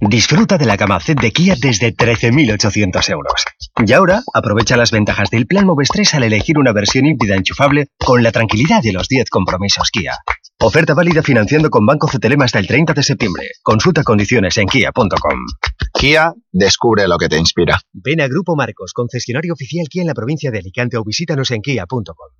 Disfruta de la gama Z de Kia desde 13.800 euros. Y ahora, aprovecha las ventajas del plan Moves 3 al elegir una versión híbrida enchufable con la tranquilidad de los 10 compromisos Kia. Oferta válida financiando con Banco CTLM hasta el 30 de septiembre. Consulta condiciones en kia.com. Kia, descubre lo que te inspira. Ven a Grupo Marcos, concesionario oficial Kia en la provincia de Alicante o visítanos en kia.com.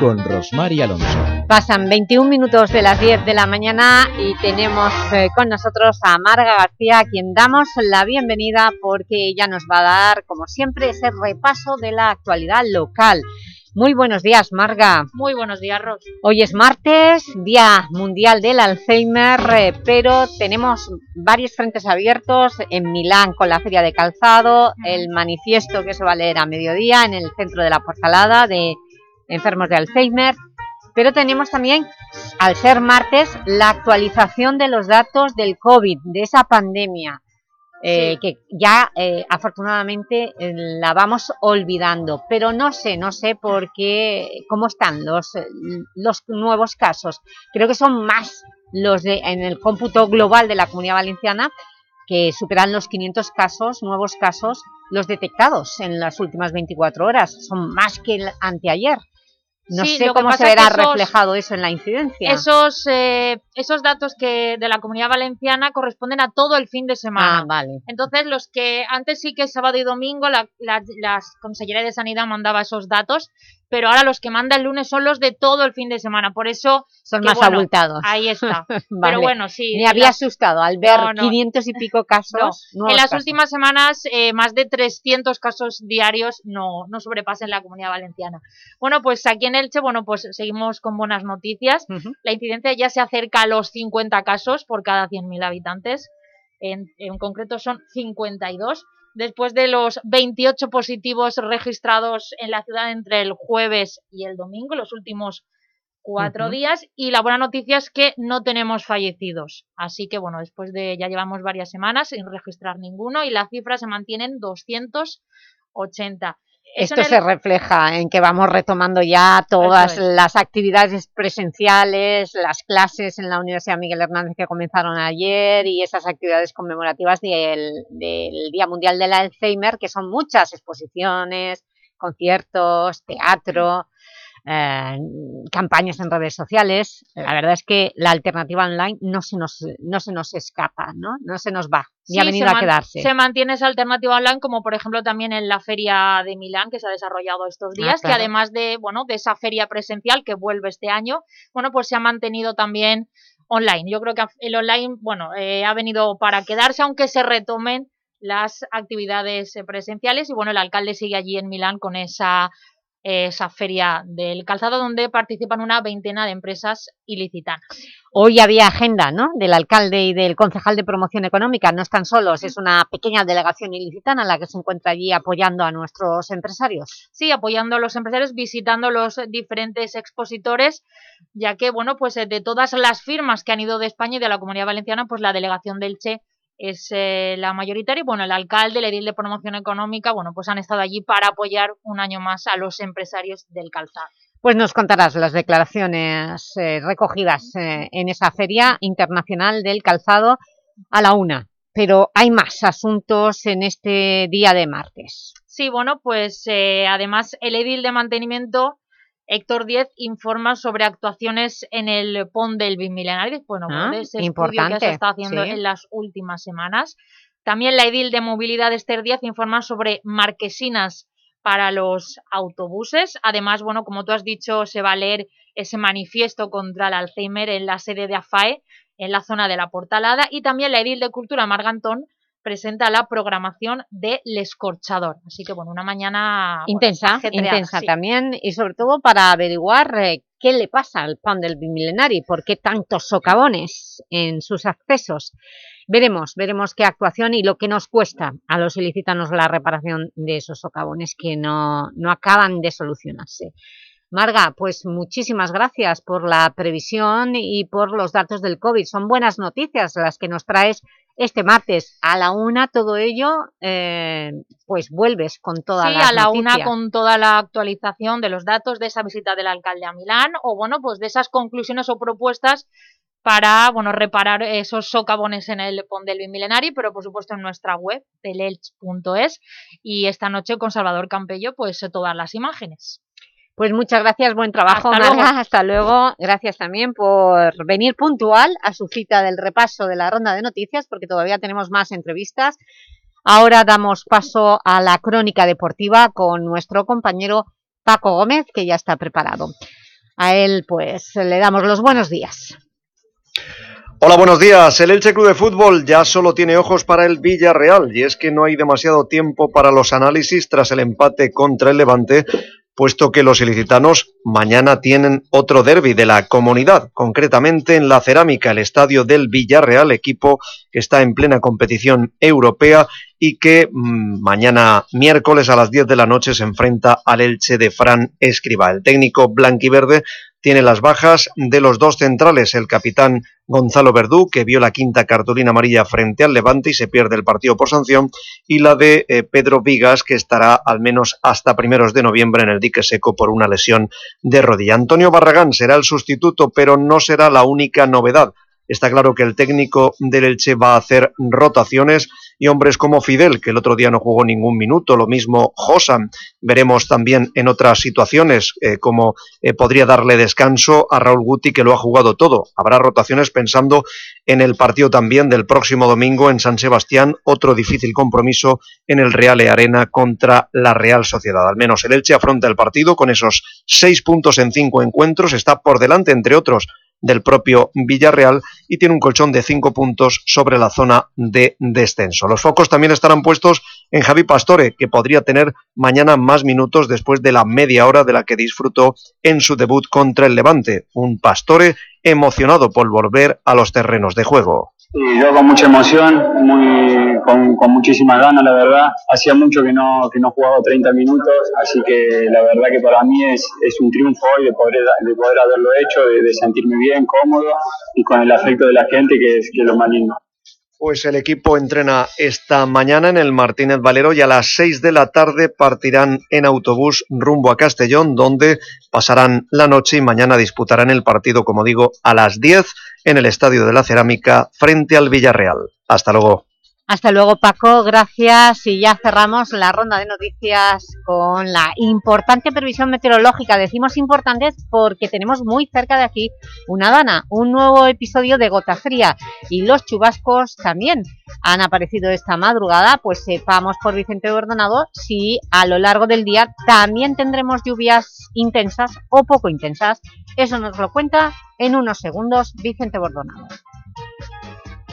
con Rosmar y Alonso. Pasan 21 minutos de las 10 de la mañana y tenemos eh, con nosotros a Marga García, a quien damos la bienvenida porque ella nos va a dar, como siempre, ese repaso de la actualidad local. Muy buenos días, Marga. Muy buenos días, Ros. Hoy es martes, Día Mundial del Alzheimer, eh, pero tenemos varios frentes abiertos en Milán con la Feria de Calzado, el manifiesto que se va a leer a mediodía en el centro de la Portalada de enfermos de Alzheimer, pero tenemos también, al ser martes, la actualización de los datos del COVID, de esa pandemia. Eh, que ya eh, afortunadamente eh, la vamos olvidando, pero no sé, no sé por qué, cómo están los, los nuevos casos. Creo que son más los de, en el cómputo global de la Comunidad Valenciana que superan los 500 casos, nuevos casos, los detectados en las últimas 24 horas. Son más que el anteayer. No sé cómo se verá reflejado eso en la incidencia. Esos, eh, esos datos que de la Comunidad Valenciana corresponden a todo el fin de semana. Ah, vale. Entonces, los que antes sí que sábado y domingo la, la, la Consellería de Sanidad mandaba esos datos, pero ahora los que manda el lunes son los de todo el fin de semana, por eso... Son más abultados. Ahí está. Pero bueno, sí. Me había asustado al ver 500 y pico casos. En las últimas semanas, eh, más de 300 casos diarios no, no sobrepasan la Comunidad Valenciana. Bueno, pues aquí en Elche, bueno, pues seguimos con buenas noticias. La incidencia ya se acerca a los 50 casos por cada 100.000 habitantes. En, en concreto son 52 después de los 28 positivos registrados en la ciudad entre el jueves y el domingo, los últimos cuatro días, y la buena noticia es que no tenemos fallecidos. Así que, bueno, después de ya llevamos varias semanas sin registrar ninguno y la cifra se mantiene en 280. Esto se refleja en que vamos retomando ya todas las actividades presenciales, las clases en la Universidad Miguel Hernández que comenzaron ayer y esas actividades conmemorativas del, del Día Mundial del Alzheimer, que son muchas exposiciones, conciertos, teatro, eh, campañas en redes sociales, la verdad es que la alternativa online no se nos, no se nos escapa, ¿no? no se nos va, ni ha venido a quedarse. Se mantiene esa alternativa online como por ejemplo también en la feria de Milán que se ha desarrollado estos Ah, días, claro. que además de, bueno, de esa feria presencial que vuelve este año, bueno, pues se ha mantenido también online. Yo creo que el online, bueno, eh, ha venido para quedarse, aunque se retomen las actividades eh, presenciales y bueno, el alcalde sigue allí en Milán con esa esa feria del calzado donde participan una veintena de empresas ilicitanas. Hoy había agenda ¿no? del alcalde y del concejal de promoción económica, no están solos, es una pequeña delegación ilicitana la que se encuentra allí apoyando a nuestros empresarios. Sí, apoyando a los empresarios, visitando los diferentes expositores, ya que, bueno, pues eh, de todas las firmas que han ido de España y de la Comunidad Valenciana, pues la delegación del Che es eh, la mayoritaria y bueno, el alcalde, el edil de promoción económica, bueno, pues han estado allí para apoyar un año más a los empresarios del calzado. Pues nos contarás las declaraciones eh, recogidas eh, en esa Feria Internacional del Calzado a la una. Pero hay más asuntos en este día de martes. Sí, bueno, pues además el edil de mantenimiento Héctor Díez informa sobre actuaciones en el PON del Bimilenario, bueno, Ah, de ese estudio que se está haciendo sí. en las últimas semanas. También la edil de movilidad Esther Díaz informa sobre marquesinas para los autobuses. Además, bueno, como tú has dicho, se va a leer ese manifiesto contra el Alzheimer en la sede de AFAE, en la zona de la Portalada. Y también la edil de Cultura Margantón presenta la programación de L'Escorchador. Así que, bueno, una mañana... Intensa, intensa sí. también y sobre todo para averiguar eh, qué le pasa al pan del Bimilenari, por qué tantos socavones en sus accesos. Veremos, veremos qué actuación y lo que nos cuesta a los ilicitanos la reparación de esos socavones que no, no acaban de solucionarse. Marga, pues muchísimas gracias por la previsión y por los datos del COVID. Son buenas noticias las que nos traes este martes a la una, todo ello, eh, pues vuelves con toda Sí, la a la una con toda la actualización de los datos de esa visita del alcalde a Milán o bueno, pues de esas conclusiones o propuestas para bueno reparar esos socavones en el Pont del Bimilenari, pero por supuesto en nuestra web, telelch.es y esta noche con Salvador Campello, pues todas las imágenes. Pues muchas gracias, buen trabajo, Hasta Marga, luego. hasta luego. Gracias también por venir puntual a su cita del repaso de la ronda de noticias, porque todavía tenemos más entrevistas. Ahora damos paso a la crónica deportiva con nuestro compañero Paco Gómez, que ya está preparado. A él pues le damos los buenos días. Hola, buenos días. El Elche Club de Fútbol ya solo tiene ojos para el Villarreal y es que no hay demasiado tiempo para los análisis tras el empate contra el Levante puesto que los ilicitanos mañana tienen otro derby de la comunidad, concretamente en la Cerámica, el estadio del Villarreal, equipo que está en plena competición europea y que mmm, mañana miércoles a las 10 de la noche se enfrenta al Elche de Fran Escriba. El técnico blanquiverde tiene las bajas de los dos centrales, el capitán Gonzalo Verdú, que vio la quinta cartulina amarilla frente al Levante y se pierde el partido por sanción, y la de eh, Pedro Vigas, que estará al menos hasta primeros de noviembre en el dique seco por una lesión de rodilla. Antonio Barragán será el sustituto, pero no será la única novedad. Está claro que el técnico del Elche va a hacer rotaciones y hombres como Fidel, que el otro día no jugó ningún minuto, lo mismo Josan. Veremos también en otras situaciones eh, como eh, podría darle descanso a Raúl Guti, que lo ha jugado todo. Habrá rotaciones pensando en el partido también del próximo domingo en San Sebastián, otro difícil compromiso en el Real Arena contra la Real Sociedad. Al menos el Elche afronta el partido con esos seis puntos en cinco encuentros, está por delante, entre otros, del propio Villarreal y tiene un colchón de cinco puntos sobre la zona de descenso. Los focos también estarán puestos en Javi Pastore, que podría tener mañana más minutos después de la media hora de la que disfrutó en su debut contra el Levante. Un Pastore emocionado por volver a los terrenos de juego. Y yo con mucha emoción, muy, con, con muchísimas ganas, la verdad. Hacía mucho que no, que no jugaba 30 minutos, así que la verdad que para mí es, es un triunfo hoy de poder, de poder haberlo hecho, de, de sentirme bien, cómodo y con el afecto de la gente, que es, que es lo más lindo. Pues el equipo entrena esta mañana en el Martínez Valero y a las 6 de la tarde partirán en autobús rumbo a Castellón, donde pasarán la noche y mañana disputarán el partido, como digo, a las 10 en el Estadio de la Cerámica frente al Villarreal. Hasta luego. Hasta luego, Paco. Gracias. Y ya cerramos la ronda de noticias con la importante previsión meteorológica. Decimos importantes porque tenemos muy cerca de aquí una dana, un nuevo episodio de Gota Fría. Y los chubascos también han aparecido esta madrugada. Pues sepamos por Vicente Bordonado si a lo largo del día también tendremos lluvias intensas o poco intensas. Eso nos lo cuenta en unos segundos Vicente Bordonado.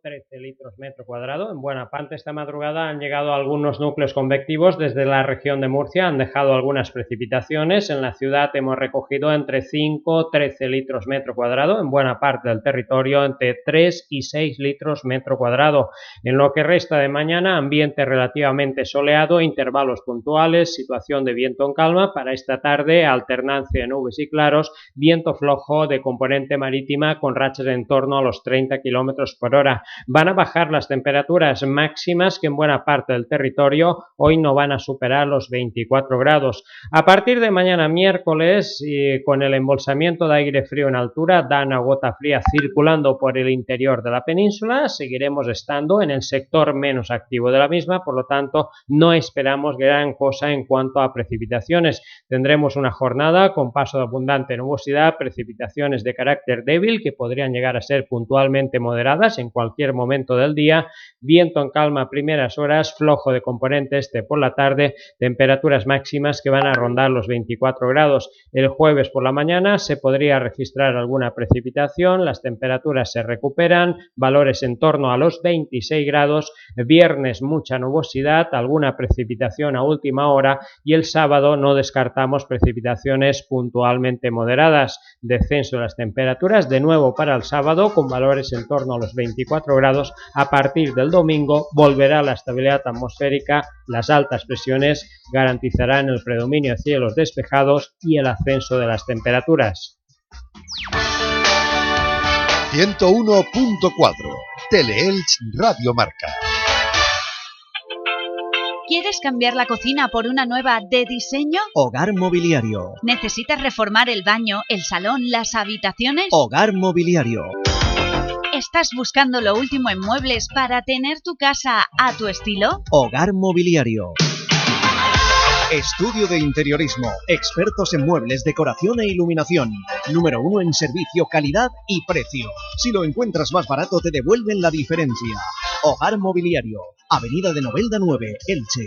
13 litros metro cuadrado. En buena parte esta madrugada han llegado algunos núcleos convectivos desde la región de Murcia, han dejado algunas precipitaciones. En la ciudad hemos recogido entre 5 13 litros metro cuadrado. En buena parte del territorio entre 3 y 6 litros metro cuadrado. En lo que resta de mañana, ambiente relativamente soleado, intervalos puntuales, situación de viento en calma. Para esta tarde, alternancia de nubes y claros, viento flojo de componente marítima con rachas en torno a los 30 kilómetros por hora. Van a bajar las temperaturas máximas que en buena parte del territorio hoy no van a superar los 24 grados. A partir de mañana miércoles, y con el embolsamiento de aire frío en altura, dan a gota fría circulando por el interior de la península, seguiremos estando en el sector menos activo de la misma, por lo tanto no esperamos gran cosa en cuanto a precipitaciones. Tendremos una jornada con paso de abundante nubosidad, precipitaciones de carácter débil que podrían llegar a ser puntualmente moderadas en cualquier momento del día, viento en calma a primeras horas, flojo de componente este por la tarde, temperaturas máximas que van a rondar los 24 grados. El jueves por la mañana se podría registrar alguna precipitación, las temperaturas se recuperan, valores en torno a los 26 grados, viernes mucha nubosidad, alguna precipitación a última hora y el sábado no descartamos precipitaciones puntualmente moderadas, descenso de las temperaturas de nuevo para el sábado con valores en torno a los 24 grados, a partir del domingo volverá la estabilidad atmosférica, las altas presiones garantizarán el predominio de cielos despejados y el ascenso de las temperaturas. 101.4 Teleelch Radio Marca. ¿Quieres cambiar la cocina por una nueva de diseño? Hogar Mobiliario. ¿Necesitas reformar el baño, el salón, las habitaciones? Hogar Mobiliario. ¿Estás buscando lo último en muebles para tener tu casa a tu estilo? Hogar Mobiliario. Estudio de Interiorismo. Expertos en muebles, decoración e iluminación. Número uno en servicio, calidad y precio. Si lo encuentras más barato, te devuelven la diferencia. Hogar Mobiliario. Avenida de Novelda 9, Elche.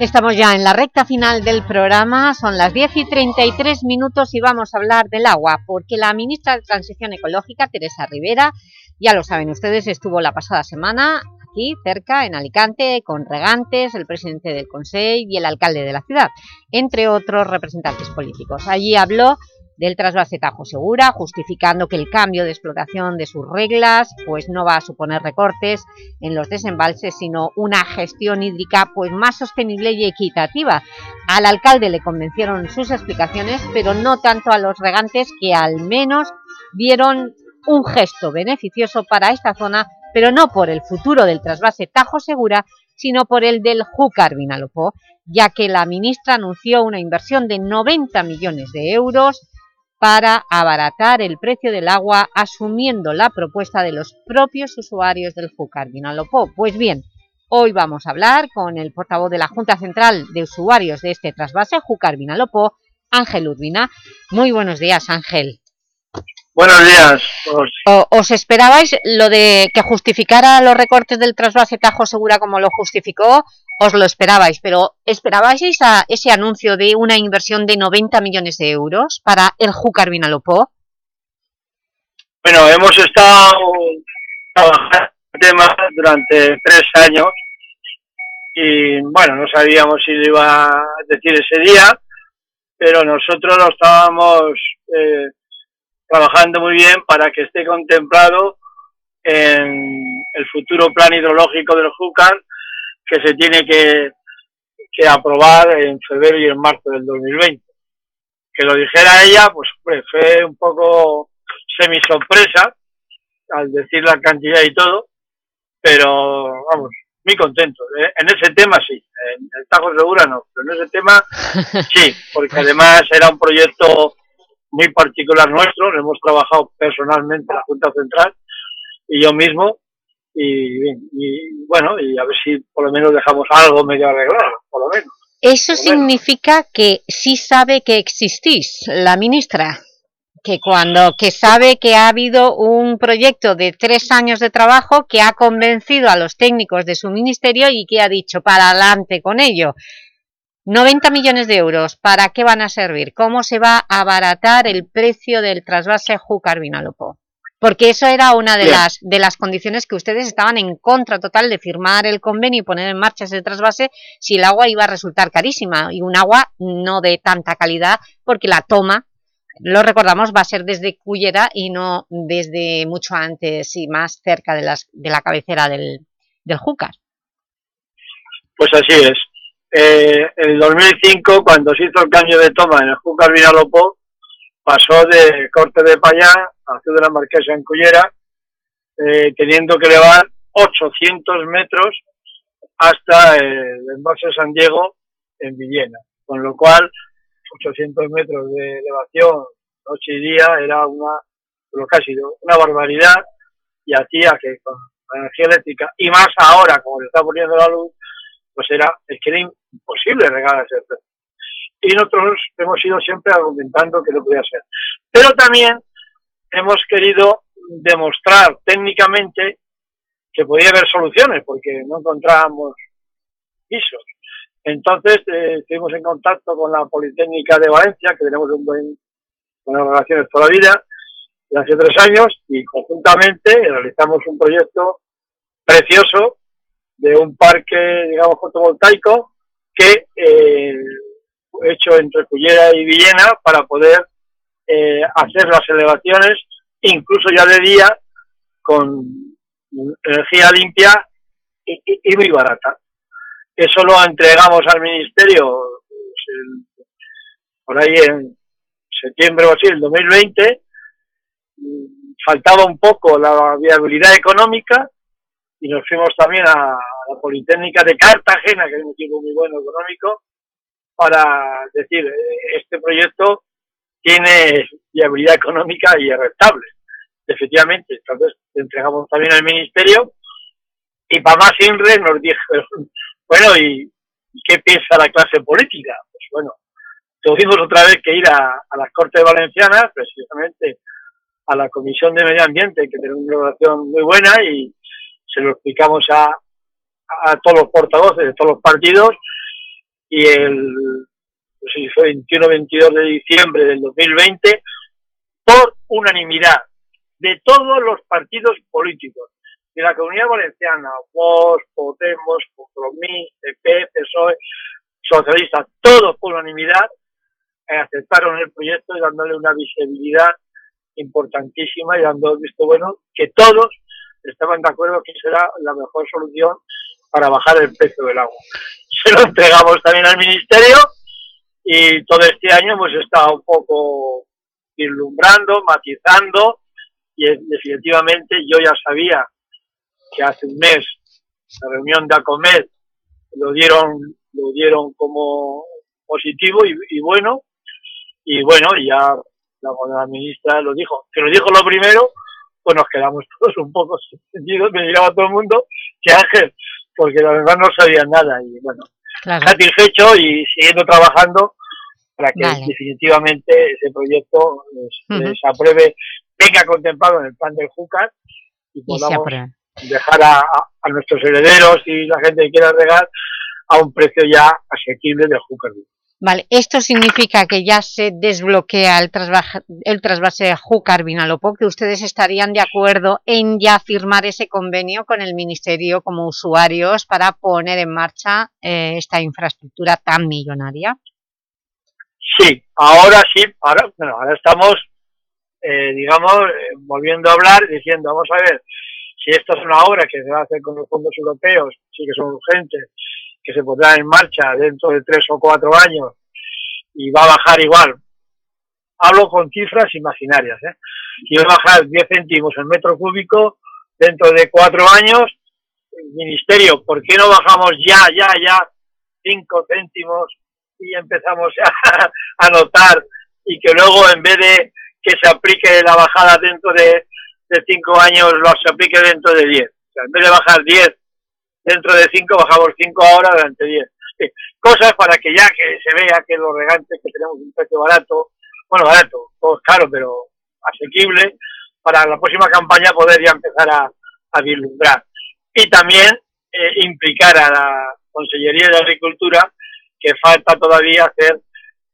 Estamos ya en la recta final del programa, son las 10 y 33 minutos y vamos a hablar del agua, porque la ministra de Transición Ecológica, Teresa Rivera, ya lo saben ustedes, estuvo la pasada semana aquí cerca, en Alicante, con regantes, el presidente del Consejo y el alcalde de la ciudad, entre otros representantes políticos. Allí habló del trasvase Tajo Segura, justificando que el cambio de explotación de sus reglas pues no va a suponer recortes en los desembalses, sino una gestión hídrica pues más sostenible y equitativa. Al alcalde le convencieron sus explicaciones, pero no tanto a los regantes que al menos vieron un gesto beneficioso para esta zona, pero no por el futuro del trasvase Tajo Segura, sino por el del Júcar Vinalopó, ya que la ministra anunció una inversión de 90 millones de euros para abaratar el precio del agua asumiendo la propuesta de los propios usuarios del Júcar Vinalopó. Pues bien, hoy vamos a hablar con el portavoz de la Junta Central de Usuarios de este trasvase, Júcar Vinalopó, Ángel Urbina. Muy buenos días, Ángel. Buenos días. O- ¿Os esperabais lo de que justificara los recortes del trasvase Tajo Segura como lo justificó? Os lo esperabais, pero ¿esperabais esa- ese anuncio de una inversión de 90 millones de euros para el Júcar Vinalopó? Bueno, hemos estado trabajando en el tema durante tres años y bueno, no sabíamos si lo iba a decir ese día, pero nosotros lo estábamos eh, trabajando muy bien para que esté contemplado en el futuro plan hidrológico del Júcar que se tiene que, que aprobar en febrero y en marzo del 2020. Que lo dijera ella, pues hombre, fue un poco semi sorpresa al decir la cantidad y todo, pero vamos, muy contento. ¿eh? En ese tema sí, en el Tajo Segura no, pero en ese tema sí, porque además era un proyecto muy particular nuestro, lo hemos trabajado personalmente en la Junta Central y yo mismo, y, y bueno, y a ver si por lo menos dejamos algo medio arreglado, por lo menos. Eso significa que sí sabe que existís, la ministra, que cuando que sabe que ha habido un proyecto de tres años de trabajo que ha convencido a los técnicos de su ministerio y que ha dicho para adelante con ello. 90 millones de euros, ¿para qué van a servir? ¿Cómo se va a abaratar el precio del trasvase Júcar Vinalopó? Porque eso era una de Bien. las, de las condiciones que ustedes estaban en contra total de firmar el convenio y poner en marcha ese trasvase si el agua iba a resultar carísima y un agua no de tanta calidad porque la toma, lo recordamos, va a ser desde Cullera y no desde mucho antes y más cerca de, las, de la cabecera del, del Júcar. Pues así es. Eh, el 2005, cuando se hizo el cambio de toma en el Júcar Vinalopó, pasó de Corte de Payá a Ciudad de la Marquesa en Cullera, eh, teniendo que elevar 800 metros hasta el embalse San Diego en Villena. Con lo cual, 800 metros de elevación noche y día era una, lo sido una barbaridad y hacía que con la energía eléctrica, y más ahora, como le está poniendo la luz, pues era, es que era imposible regar ese precio. Y nosotros hemos ido siempre argumentando que no podía ser. Pero también hemos querido demostrar técnicamente que podía haber soluciones, porque no encontrábamos pisos. Entonces eh, estuvimos en contacto con la Politécnica de Valencia, que tenemos un buen, buenas relaciones toda la vida, hace tres años, y conjuntamente realizamos un proyecto precioso de un parque, digamos, fotovoltaico que eh, hecho entre Cullera y Villena para poder eh, hacer las elevaciones, incluso ya de día, con energía limpia y, muy barata. Eso lo entregamos al Ministerio pues, por ahí en septiembre o así, el 2020. Faltaba un poco la viabilidad económica y nos fuimos también a la Politécnica de Cartagena, que es un equipo muy bueno económico, para decir, eh, este proyecto tiene viabilidad económica y es rentable. Efectivamente, entonces entregamos también al Ministerio y para más INRE nos dijo, bueno, ¿y qué piensa la clase política? Pues bueno, tuvimos otra vez que ir a, a las Cortes Valencianas, precisamente a la Comisión de Medio Ambiente, que tiene una relación muy buena y se lo explicamos a, a todos los portavoces de todos los partidos y el fue 21-22 de diciembre del 2020 por unanimidad de todos los partidos políticos de la Comunidad Valenciana, Vox, Podemos, Compromís, EP, PSOE, Socialistas, todos por unanimidad eh, aceptaron el proyecto y dándole una visibilidad importantísima y dando visto bueno que todos estaban de acuerdo que será la mejor solución para bajar el precio del agua. Se lo entregamos también al Ministerio y todo este año hemos estado un poco ilustrando, matizando y definitivamente yo ya sabía que hace un mes la reunión de ACOMED lo dieron lo dieron como positivo y, bueno y bueno ya la, ministra lo dijo que lo dijo lo primero pues nos quedamos todos un poco sorprendidos me miraba todo el mundo que Ángel porque la verdad no sabían nada y bueno satisfecho y siguiendo trabajando para que definitivamente ese proyecto se apruebe, venga contemplado en el plan del Júcar y podamos dejar a, a, nuestros herederos y la gente que quiera regar a un precio ya asequible del Júcar. Vale, esto significa que ya se desbloquea el, el trasvase Júcar-Vinalopó, que ustedes estarían de acuerdo en ya firmar ese convenio con el Ministerio como usuarios para poner en marcha eh, esta infraestructura tan millonaria. Sí, ahora sí, ahora, bueno, ahora estamos, eh, digamos, eh, volviendo a hablar, diciendo, vamos a ver, si esta es una obra que se va a hacer con los fondos europeos, sí que son urgentes, que se pondrá en marcha dentro de tres o cuatro años y va a bajar igual. Hablo con cifras imaginarias, ¿eh? Si va a bajar 10 céntimos el metro cúbico dentro de cuatro años, ministerio, ¿por qué no bajamos ya, ya, ya 5 céntimos y empezamos a, a notar y que luego en vez de que se aplique la bajada dentro de, de 5 años, lo se aplique dentro de 10? O sea, en vez de bajar 10 dentro de 5 bajamos 5 ahora durante 10. Cosas para que ya que se vea que los regantes que tenemos un precio barato, bueno, barato, todo es caro, pero asequible, para la próxima campaña poder ya empezar a, a vislumbrar. Y también eh, implicar a la Consellería de Agricultura que falta todavía hacer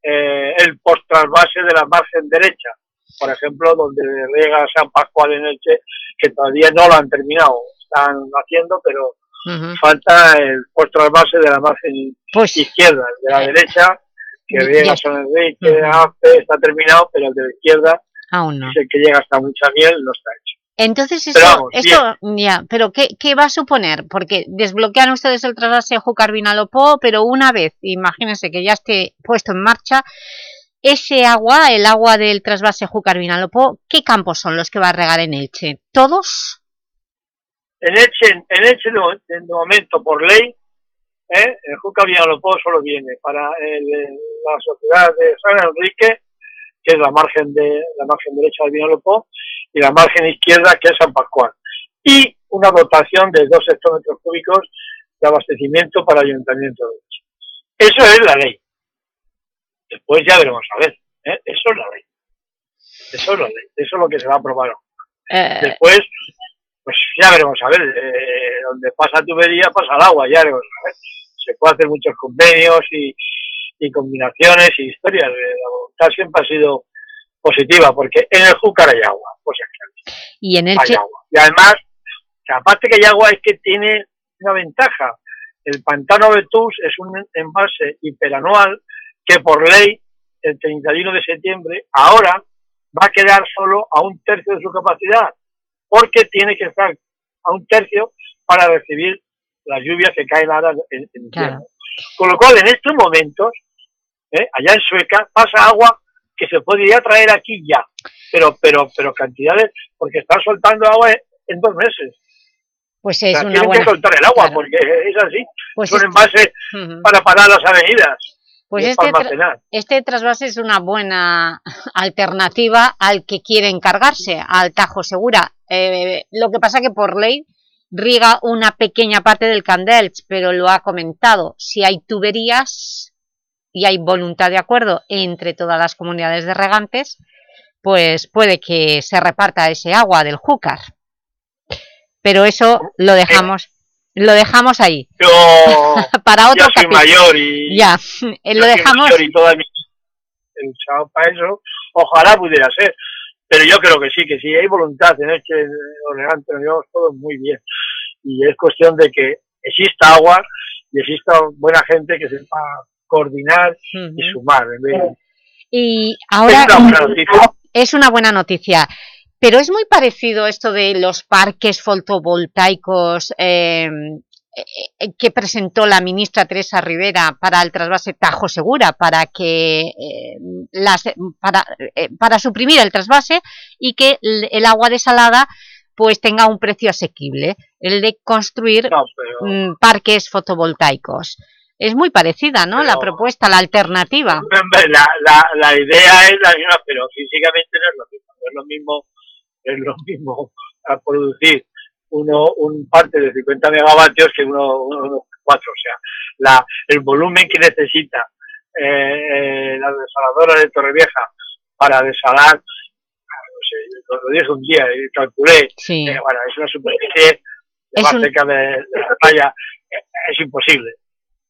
eh, el post-trasvase de la margen derecha, por ejemplo, donde riega San Pascual en Elche, que todavía no lo han terminado, están haciendo, pero falta el puesto al base de la margen pues, izquierda, de la derecha, que llega San Enrique, está terminado, pero el de la izquierda, Aún no. el que llega hasta mucha miel, no está hecho. Entonces, esto, esto ya, pero ¿qué, ¿qué, va a suponer? Porque desbloquean ustedes el trasvase Jucar-Vinalopó, pero una vez, imagínense que ya esté puesto en marcha, ese agua, el agua del trasvase Jucar-Vinalopó, ¿qué campos son los que va a regar en Elche? ¿Todos? En Elche, en Elche de, momento, por ley, ¿eh? el Juca Villalopó solo viene para la sociedad de San Enrique, que es la margen de la margen derecha de Villalopó, y la margen izquierda, que es San Pascual. Y una dotación de dos hectómetros cúbicos de abastecimiento para el ayuntamiento de Eso es la ley. Después ya veremos a ver. ¿eh? Eso es la ley. Eso es la ley. Eso es lo que se va a aprobar. Eh. Después, pues ya veremos a ver. Eh, donde pasa tubería, pasa el agua. Ya veremos a ver. Se puede hacer muchos convenios y, y combinaciones y historias. La voluntad siempre ha sido positiva porque en el Júcar hay agua. Pues y en el hay agua. Y además, aparte que hay agua es que tiene una ventaja. El pantano Betús es un envase hiperanual que por ley, el 31 de septiembre, ahora va a quedar solo a un tercio de su capacidad, porque tiene que estar a un tercio para recibir las lluvias que caen ahora en, en invierno. Con lo cual, en estos momentos, ¿eh? allá en Sueca, pasa agua que se podría traer aquí ya, pero pero pero cantidades, porque están soltando agua en dos meses. Pues es O sea, una tienen buena... que soltar el agua, porque es así. Pues Son es- envases para parar las avenidas. Pues este, tra- este trasvase es una buena alternativa al que quiere encargarse, al Tajo Segura. Eh, lo que pasa que por ley riega una pequeña parte del Candelch, pero lo ha comentado. Si hay tuberías y hay voluntad de acuerdo entre todas las comunidades de regantes, pues puede que se reparta ese agua del Júcar. Pero eso lo dejamos, lo dejamos ahí. Yo Para otro ya soy capítulo. mayor y Ya, yo lo soy dejamos... mayor y toda mi para eso. Ojalá pudiera ser. Pero yo creo que sí, que sí hay voluntad en este elegante, lo llevamos todo muy bien. Y es cuestión de que exista agua y exista buena gente que sepa coordinar y sumar. en vez de- Y ahora Es una buena noticia. es una buena noticia. Pero es muy parecido esto de los parques fotovoltaicos eh, eh, que presentó la ministra Teresa Rivera para el trasvase Tajo Segura, para, que, eh, las, para, eh, para suprimir el trasvase y que el, el agua desalada pues tenga un precio asequible, el de construir mm, parques fotovoltaicos. Es muy parecida, ¿no? La propuesta, la alternativa. La, la, la idea es la misma, pero físicamente no es lo mismo. No es lo mismo, es lo mismo a producir uno, un parque de 50 megavatios que uno, uno, uno 4. O sea, la, el volumen que necesita eh, la desaladora de Torrevieja para desalar, no sé, lo, dije un día y calculé, Sí. eh, bueno, es una superficie Es más un- cerca de, de la playa, eh, es imposible.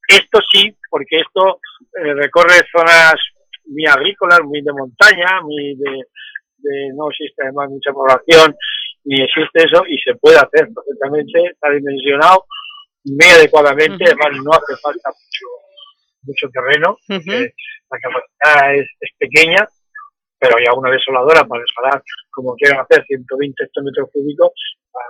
Esto sí, porque esto eh, recorre zonas muy agrícolas, muy de montaña, muy de, de- no existe además mucha población, ni existe eso, y se puede hacer perfectamente, está dimensionado muy adecuadamente, además no hace falta mucho, mucho terreno, porque la capacidad es, es pequeña, pero hay alguna desoladora para desalar, como quieran hacer, 120 hectómetros cúbicos,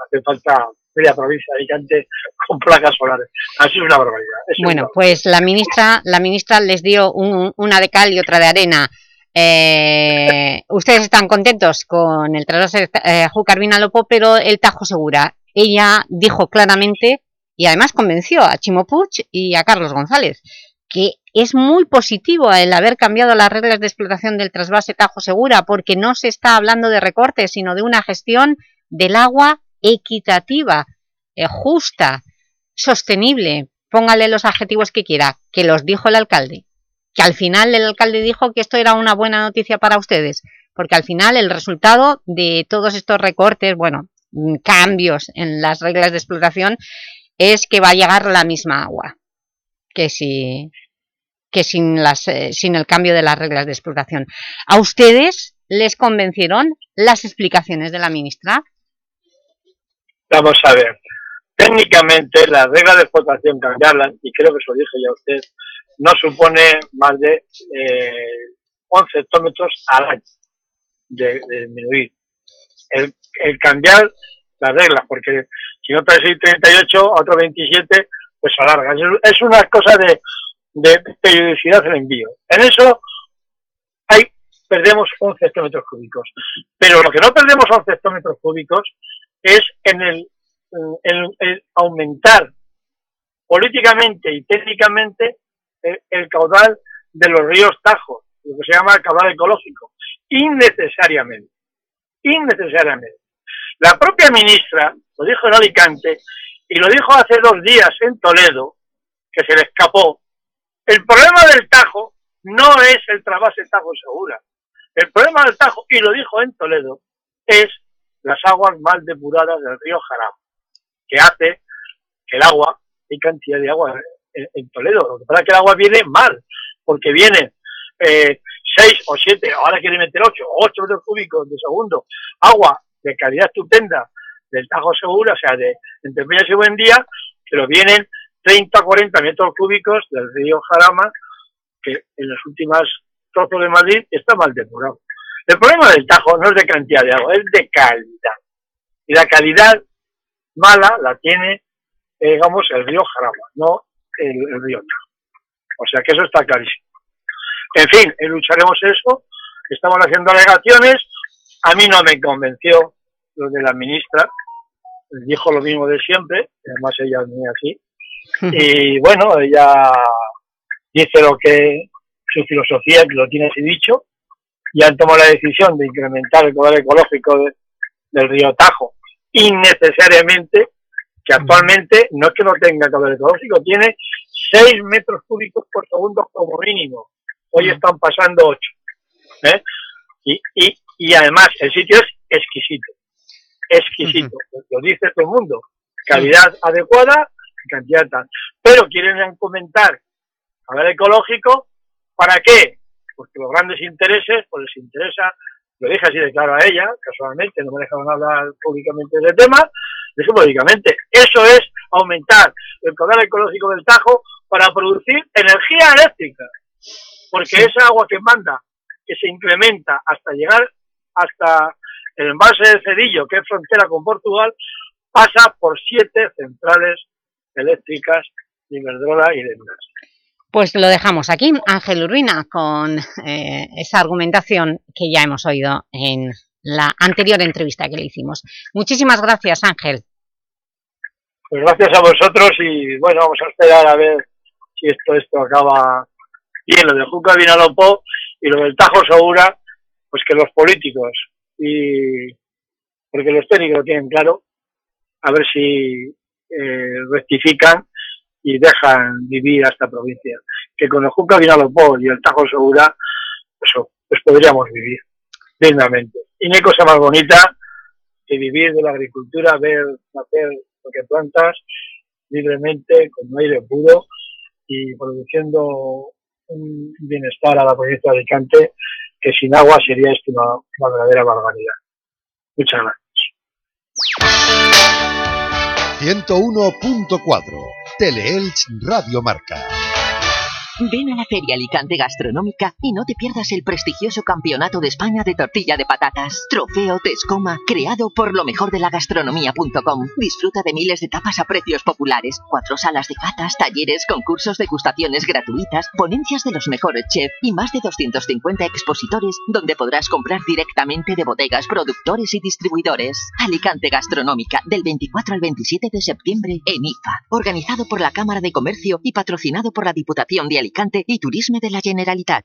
hace falta media provincia de Alicante con placas solares. Así es una barbaridad. Es Bueno, una- pues la ministra, la ministra les dio un- una de cal y otra de arena. Eh, ustedes están contentos con el trasvase eh, Júcar Vinalopó, pero el Tajo Segura. Ella dijo claramente, y además convenció a Chimo y a Carlos González, que es muy positivo el haber cambiado las reglas de explotación del trasvase Tajo Segura, porque no se está hablando de recortes, sino de una gestión del agua equitativa, eh, justa, sostenible, póngale los adjetivos que quiera, que los dijo el alcalde. Que al final el alcalde dijo que esto era una buena noticia para ustedes, porque al final el resultado de todos estos recortes, bueno, mm, cambios en las reglas de explotación, es que va a llegar la misma agua que si que sin, las, eh, sin el cambio de las reglas de explotación. ¿A ustedes les convencieron las explicaciones de la ministra? Vamos a ver. Técnicamente, las reglas de explotación cambiarlas, y creo que se lo dije ya usted, no supone más de eh, 11 hectómetros al año de, disminuir. El, cambiar las reglas, porque si no traes 38 a otro 27, pues alarga. Es, es una cosa de, de periodicidad del envío. En eso hay, perdemos 11 hectómetros cúbicos. Pero lo que no perdemos 11 hectómetros cúbicos es en el, en el aumentar políticamente y técnicamente el, caudal de los ríos Tajos, lo que se llama el caudal ecológico, innecesariamente, innecesariamente. La propia ministra, lo dijo en Alicante y lo dijo hace dos días en Toledo, que se le escapó. El problema del Tajo no es el trasvase Tajo Segura. El problema del Tajo, y lo dijo en Toledo, es las aguas mal depuradas del río Jarama, que hace que el agua, hay cantidad de agua en, Toledo, lo que pasa es que el agua viene mal, porque viene eh, seis o siete, ahora quiere meter ocho, ocho metros cúbicos de segundo, agua de calidad estupenda del Tajo Segura, o sea, de entre Peñas y Buen Día, pero vienen 30 a 40 metros cúbicos del río Jarama, que en las últimas trozos de Madrid está mal depurado. El problema del Tajo no es de cantidad de agua, es de calidad. Y la calidad mala la tiene, eh, digamos, el río Jarama, no el, río Tajo. O sea que eso está clarísimo. En fin, eh, lucharemos eso. Estamos haciendo alegaciones. A mí no me convenció lo de la ministra. Dijo lo mismo de siempre. Además ella es aquí. Y bueno, ella dice lo que su filosofía, que lo tiene así dicho, y han tomado la decisión de incrementar el poder ecológico del río Tajo innecesariamente, que actualmente no es que no tenga poder ecológico, tiene 6 metros cúbicos por segundo como mínimo. Hoy están pasando 8. ¿eh? Y, y, y además el sitio es exquisito. Exquisito. Lo dice todo el mundo. Calidad adecuada, cantidad tal. Pero quieren comentar ver ecológico, ¿para qué? Porque los grandes intereses, pues les interesa, lo dije así de claro a ella, casualmente, no me dejaron hablar públicamente del tema, eso es aumentar el poder ecológico del Tajo para producir energía eléctrica, porque esa agua que manda, que se incrementa hasta llegar hasta el embalse de Cedillo, que es frontera con Portugal, pasa por siete centrales eléctricas de Iberdrola y de Pues lo dejamos aquí, Ángel Urbina, con eh, esa argumentación que ya hemos oído en la anterior entrevista que le hicimos. Muchísimas gracias, Ángel. Pues gracias a vosotros y bueno, vamos a esperar a ver si esto, esto acaba bien, lo de Juca Vinalopó y lo del Tajo Segura, pues que los políticos y porque los técnicos lo tienen claro, a ver si eh, rectifican y dejan vivir a esta provincia. Que con el Junca Vinalopó y el Tajo Segura, eso, pues podríamos vivir dignamente. Y no hay cosa más bonita que vivir de la agricultura, ver hacer lo que plantas libremente, con aire puro y produciendo un bienestar a la provincia de Alicante que sin agua sería esto una, verdadera barbaridad. Muchas gracias. 101.4 Teleelch Radio Marca. Ven a la Feria Alicante Gastronómica y no te pierdas el prestigioso Campeonato de España de Tortilla de Patatas. Trofeo Tescoma, creado por lo mejor de la gastronomía.com. Disfruta de miles de tapas a precios populares, cuatro salas de catas, talleres, concursos, degustaciones gratuitas, ponencias de los mejores chefs y más de 250 expositores donde podrás comprar directamente de bodegas, productores y distribuidores. Alicante Gastronómica, del 24 al 27 de septiembre en IFA. Organizado por la Cámara de Comercio y patrocinado por la Diputación de Alicante y Turisme de la Generalitat.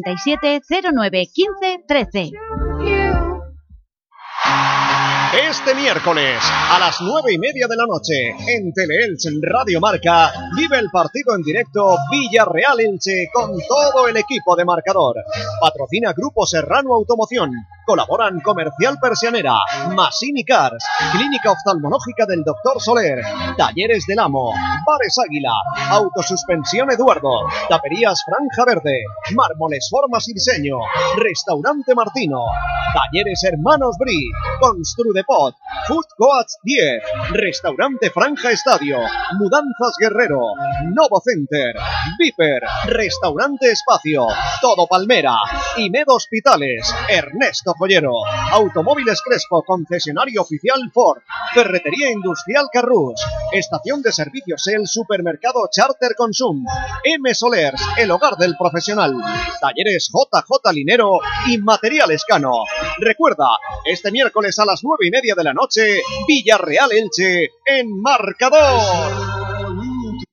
637 09 15 13. Este miércoles, a las nueve y media de la noche, en Teleelch Radio Marca, vive el partido en directo Villarreal-Elche con todo el equipo de marcador. Patrocina Grupo Serrano Automoción. Colaboran Comercial Persianera, Masini Cars, Clínica Oftalmológica del Dr. Soler, Talleres del Amo, Bares Águila, Autosuspensión Eduardo, Taperías Franja Verde, Mármoles Formas y Diseño, Restaurante Martino, Talleres Hermanos Bri, Construde Pot, Food Coats 10, Restaurante Franja Estadio, Mudanzas Guerrero, Novo Center, Viper, Restaurante Espacio, Todo Palmera, Imed Hospitales, Ernesto Joyero. Automóviles Crespo, concesionario oficial Ford. Ferretería Industrial Carrus. Estación de servicios El Supermercado Charter Consum. M Solers, el hogar del profesional. Talleres JJ Linero y Material Escano. Recuerda, este miércoles a las nueve media de la noche, Villarreal Elche en marcador.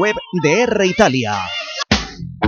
web de R Italia.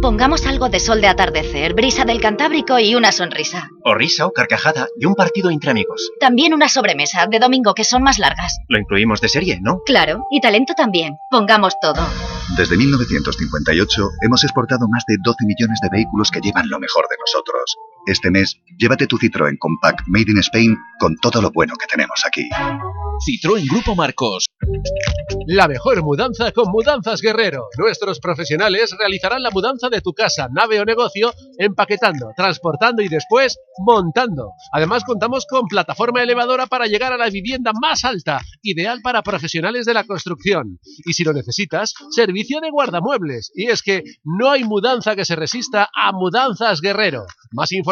Pongamos algo de sol de atardecer, brisa del Cantábrico y una sonrisa. O risa o carcajada y un partido entre amigos. También una sobremesa de domingo que son más largas. Lo incluimos de serie, ¿no? Claro, y talento también. Pongamos todo. Desde 1958 hemos exportado más de 12 millones de vehículos que llevan lo mejor de nosotros. Este mes, llévate tu Citroën Compact Made in Spain con todo lo bueno que tenemos aquí. Citroën Grupo Marcos. La mejor mudanza con Mudanzas Guerrero. Nuestros profesionales realizarán la mudanza de tu casa, nave o negocio, empaquetando, transportando y después montando. Además contamos con plataforma elevadora para llegar a la vivienda más alta, ideal para profesionales de la construcción. Y si lo necesitas, servicio de guardamuebles. Y es que no hay mudanza que se resista a Mudanzas Guerrero. Más información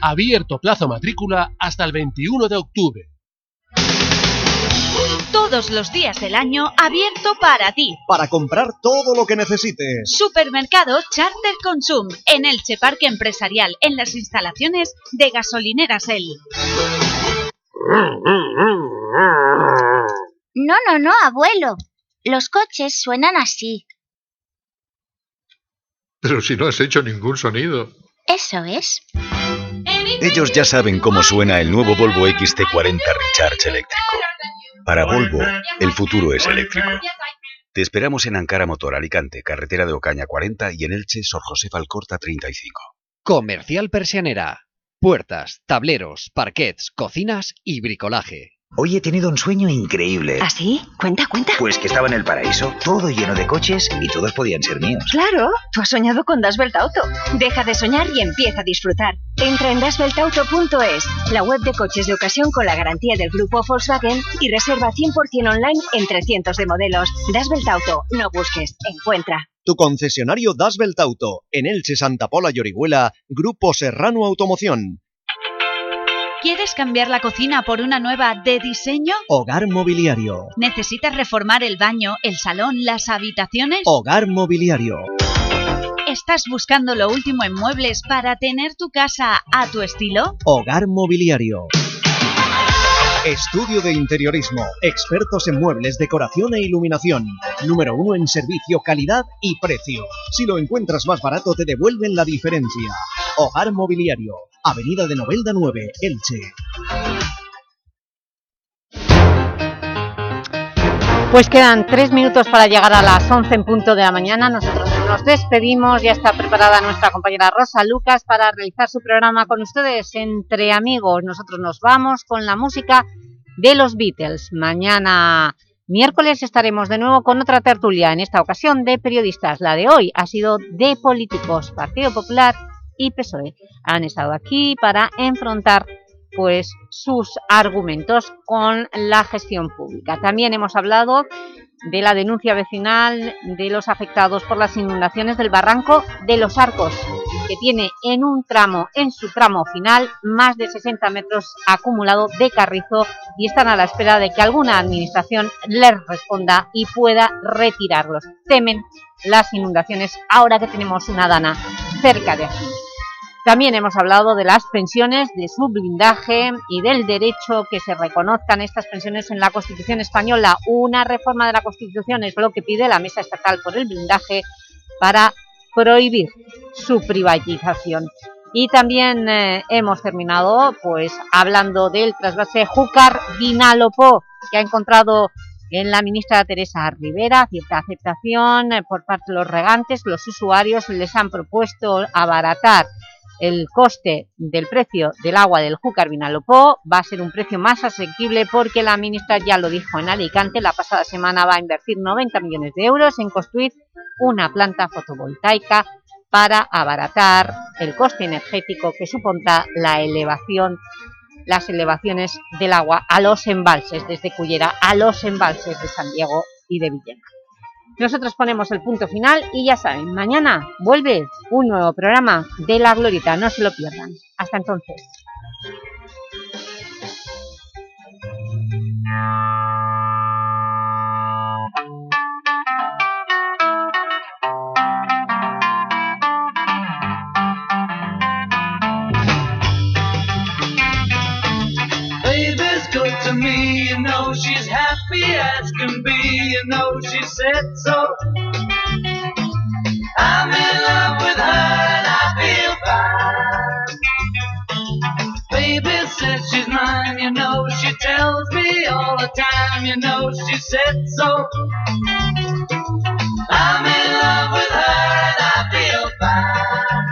Abierto plazo matrícula hasta el 21 de octubre. Todos los días del año abierto para ti. Para comprar todo lo que necesites. Supermercado Charter Consum en Elche Parque Empresarial, en las instalaciones de Gasolineras El. No, no, no, abuelo. Los coches suenan así. Pero si no has hecho ningún sonido. Eso es. Ellos ya saben cómo suena el nuevo Volvo XC40 Recharge eléctrico. Para Volvo, el futuro es eléctrico. Te esperamos en Ankara Motor Alicante, carretera de Ocaña 40 y en Elche, Sor José Alcorta 35. Comercial Persianera. Puertas, tableros, parquets, cocinas y bricolaje. Hoy he tenido un sueño increíble. ¿Ah, sí? Cuenta, cuenta. Pues que estaba en el paraíso, todo lleno de coches y todos podían ser míos. Claro, tú has soñado con Das Belt Auto. Deja de soñar y empieza a disfrutar. Entra en dasbeltauto.es, la web de coches de ocasión con la garantía del grupo Volkswagen y reserva 100% online entre cientos de modelos. Das Belt Auto, no busques, encuentra. Tu concesionario Das Belt Auto, en Elche, Santa Pola y Orihuela, Grupo Serrano Automoción. ¿Quieres cambiar la cocina por una nueva de diseño? Hogar Mobiliario. ¿Necesitas reformar el baño, el salón, las habitaciones? Hogar Mobiliario. ¿Estás buscando lo último en muebles para tener tu casa a tu estilo? Hogar Mobiliario. Estudio de Interiorismo. Expertos en muebles, decoración e iluminación. Número uno en servicio, calidad y precio. Si lo encuentras más barato, te devuelven la diferencia. Hogar Mobiliario. Avenida de Novelda 9, Elche. Pues quedan tres minutos para llegar a las 11 en punto de la mañana. Nosotros nos despedimos. Ya está preparada nuestra compañera Rosa Lucas para realizar su programa con ustedes entre amigos. Nosotros nos vamos con la música de los Beatles. Mañana miércoles estaremos de nuevo con otra tertulia, en esta ocasión de periodistas. La de hoy ha sido de políticos, Partido Popular y PSOE. Han estado aquí para enfrentar pues sus argumentos con la gestión pública. También hemos hablado de la denuncia vecinal de los afectados por las inundaciones del barranco de los Arcos, que tiene en un tramo, en su tramo final, más de 60 metros acumulado de carrizo y están a la espera de que alguna administración les responda y pueda retirarlos. Temen las inundaciones ahora que tenemos una dana cerca de aquí. También hemos hablado de las pensiones, de su blindaje y del derecho que se reconozcan estas pensiones en la Constitución española. Una reforma de la Constitución es lo que pide la Mesa Estatal por el blindaje para prohibir su privatización. Y también eh, hemos terminado pues hablando del trasvase Júcar Vinalopó, que ha encontrado en la ministra Teresa Rivera cierta aceptación eh, por parte de los regantes, los usuarios les han propuesto abaratar el coste del precio del agua del Júcar Vinalopó va a ser un precio más asequible porque la ministra ya lo dijo en Alicante, la pasada semana va a invertir 90 millones de euros en construir una planta fotovoltaica para abaratar el coste energético que suponta la elevación, las elevaciones del agua a los embalses, desde Cullera a los embalses de San Diego y de Villena. Nosotros ponemos el punto final y ya saben, mañana vuelve un nuevo programa de La Glorita, no se lo pierdan. Hasta entonces. as can be, you know she said so. I'm in love with her and I feel fine. Baby says she's mine, you know she tells me all the time, you know she said so. I'm in love with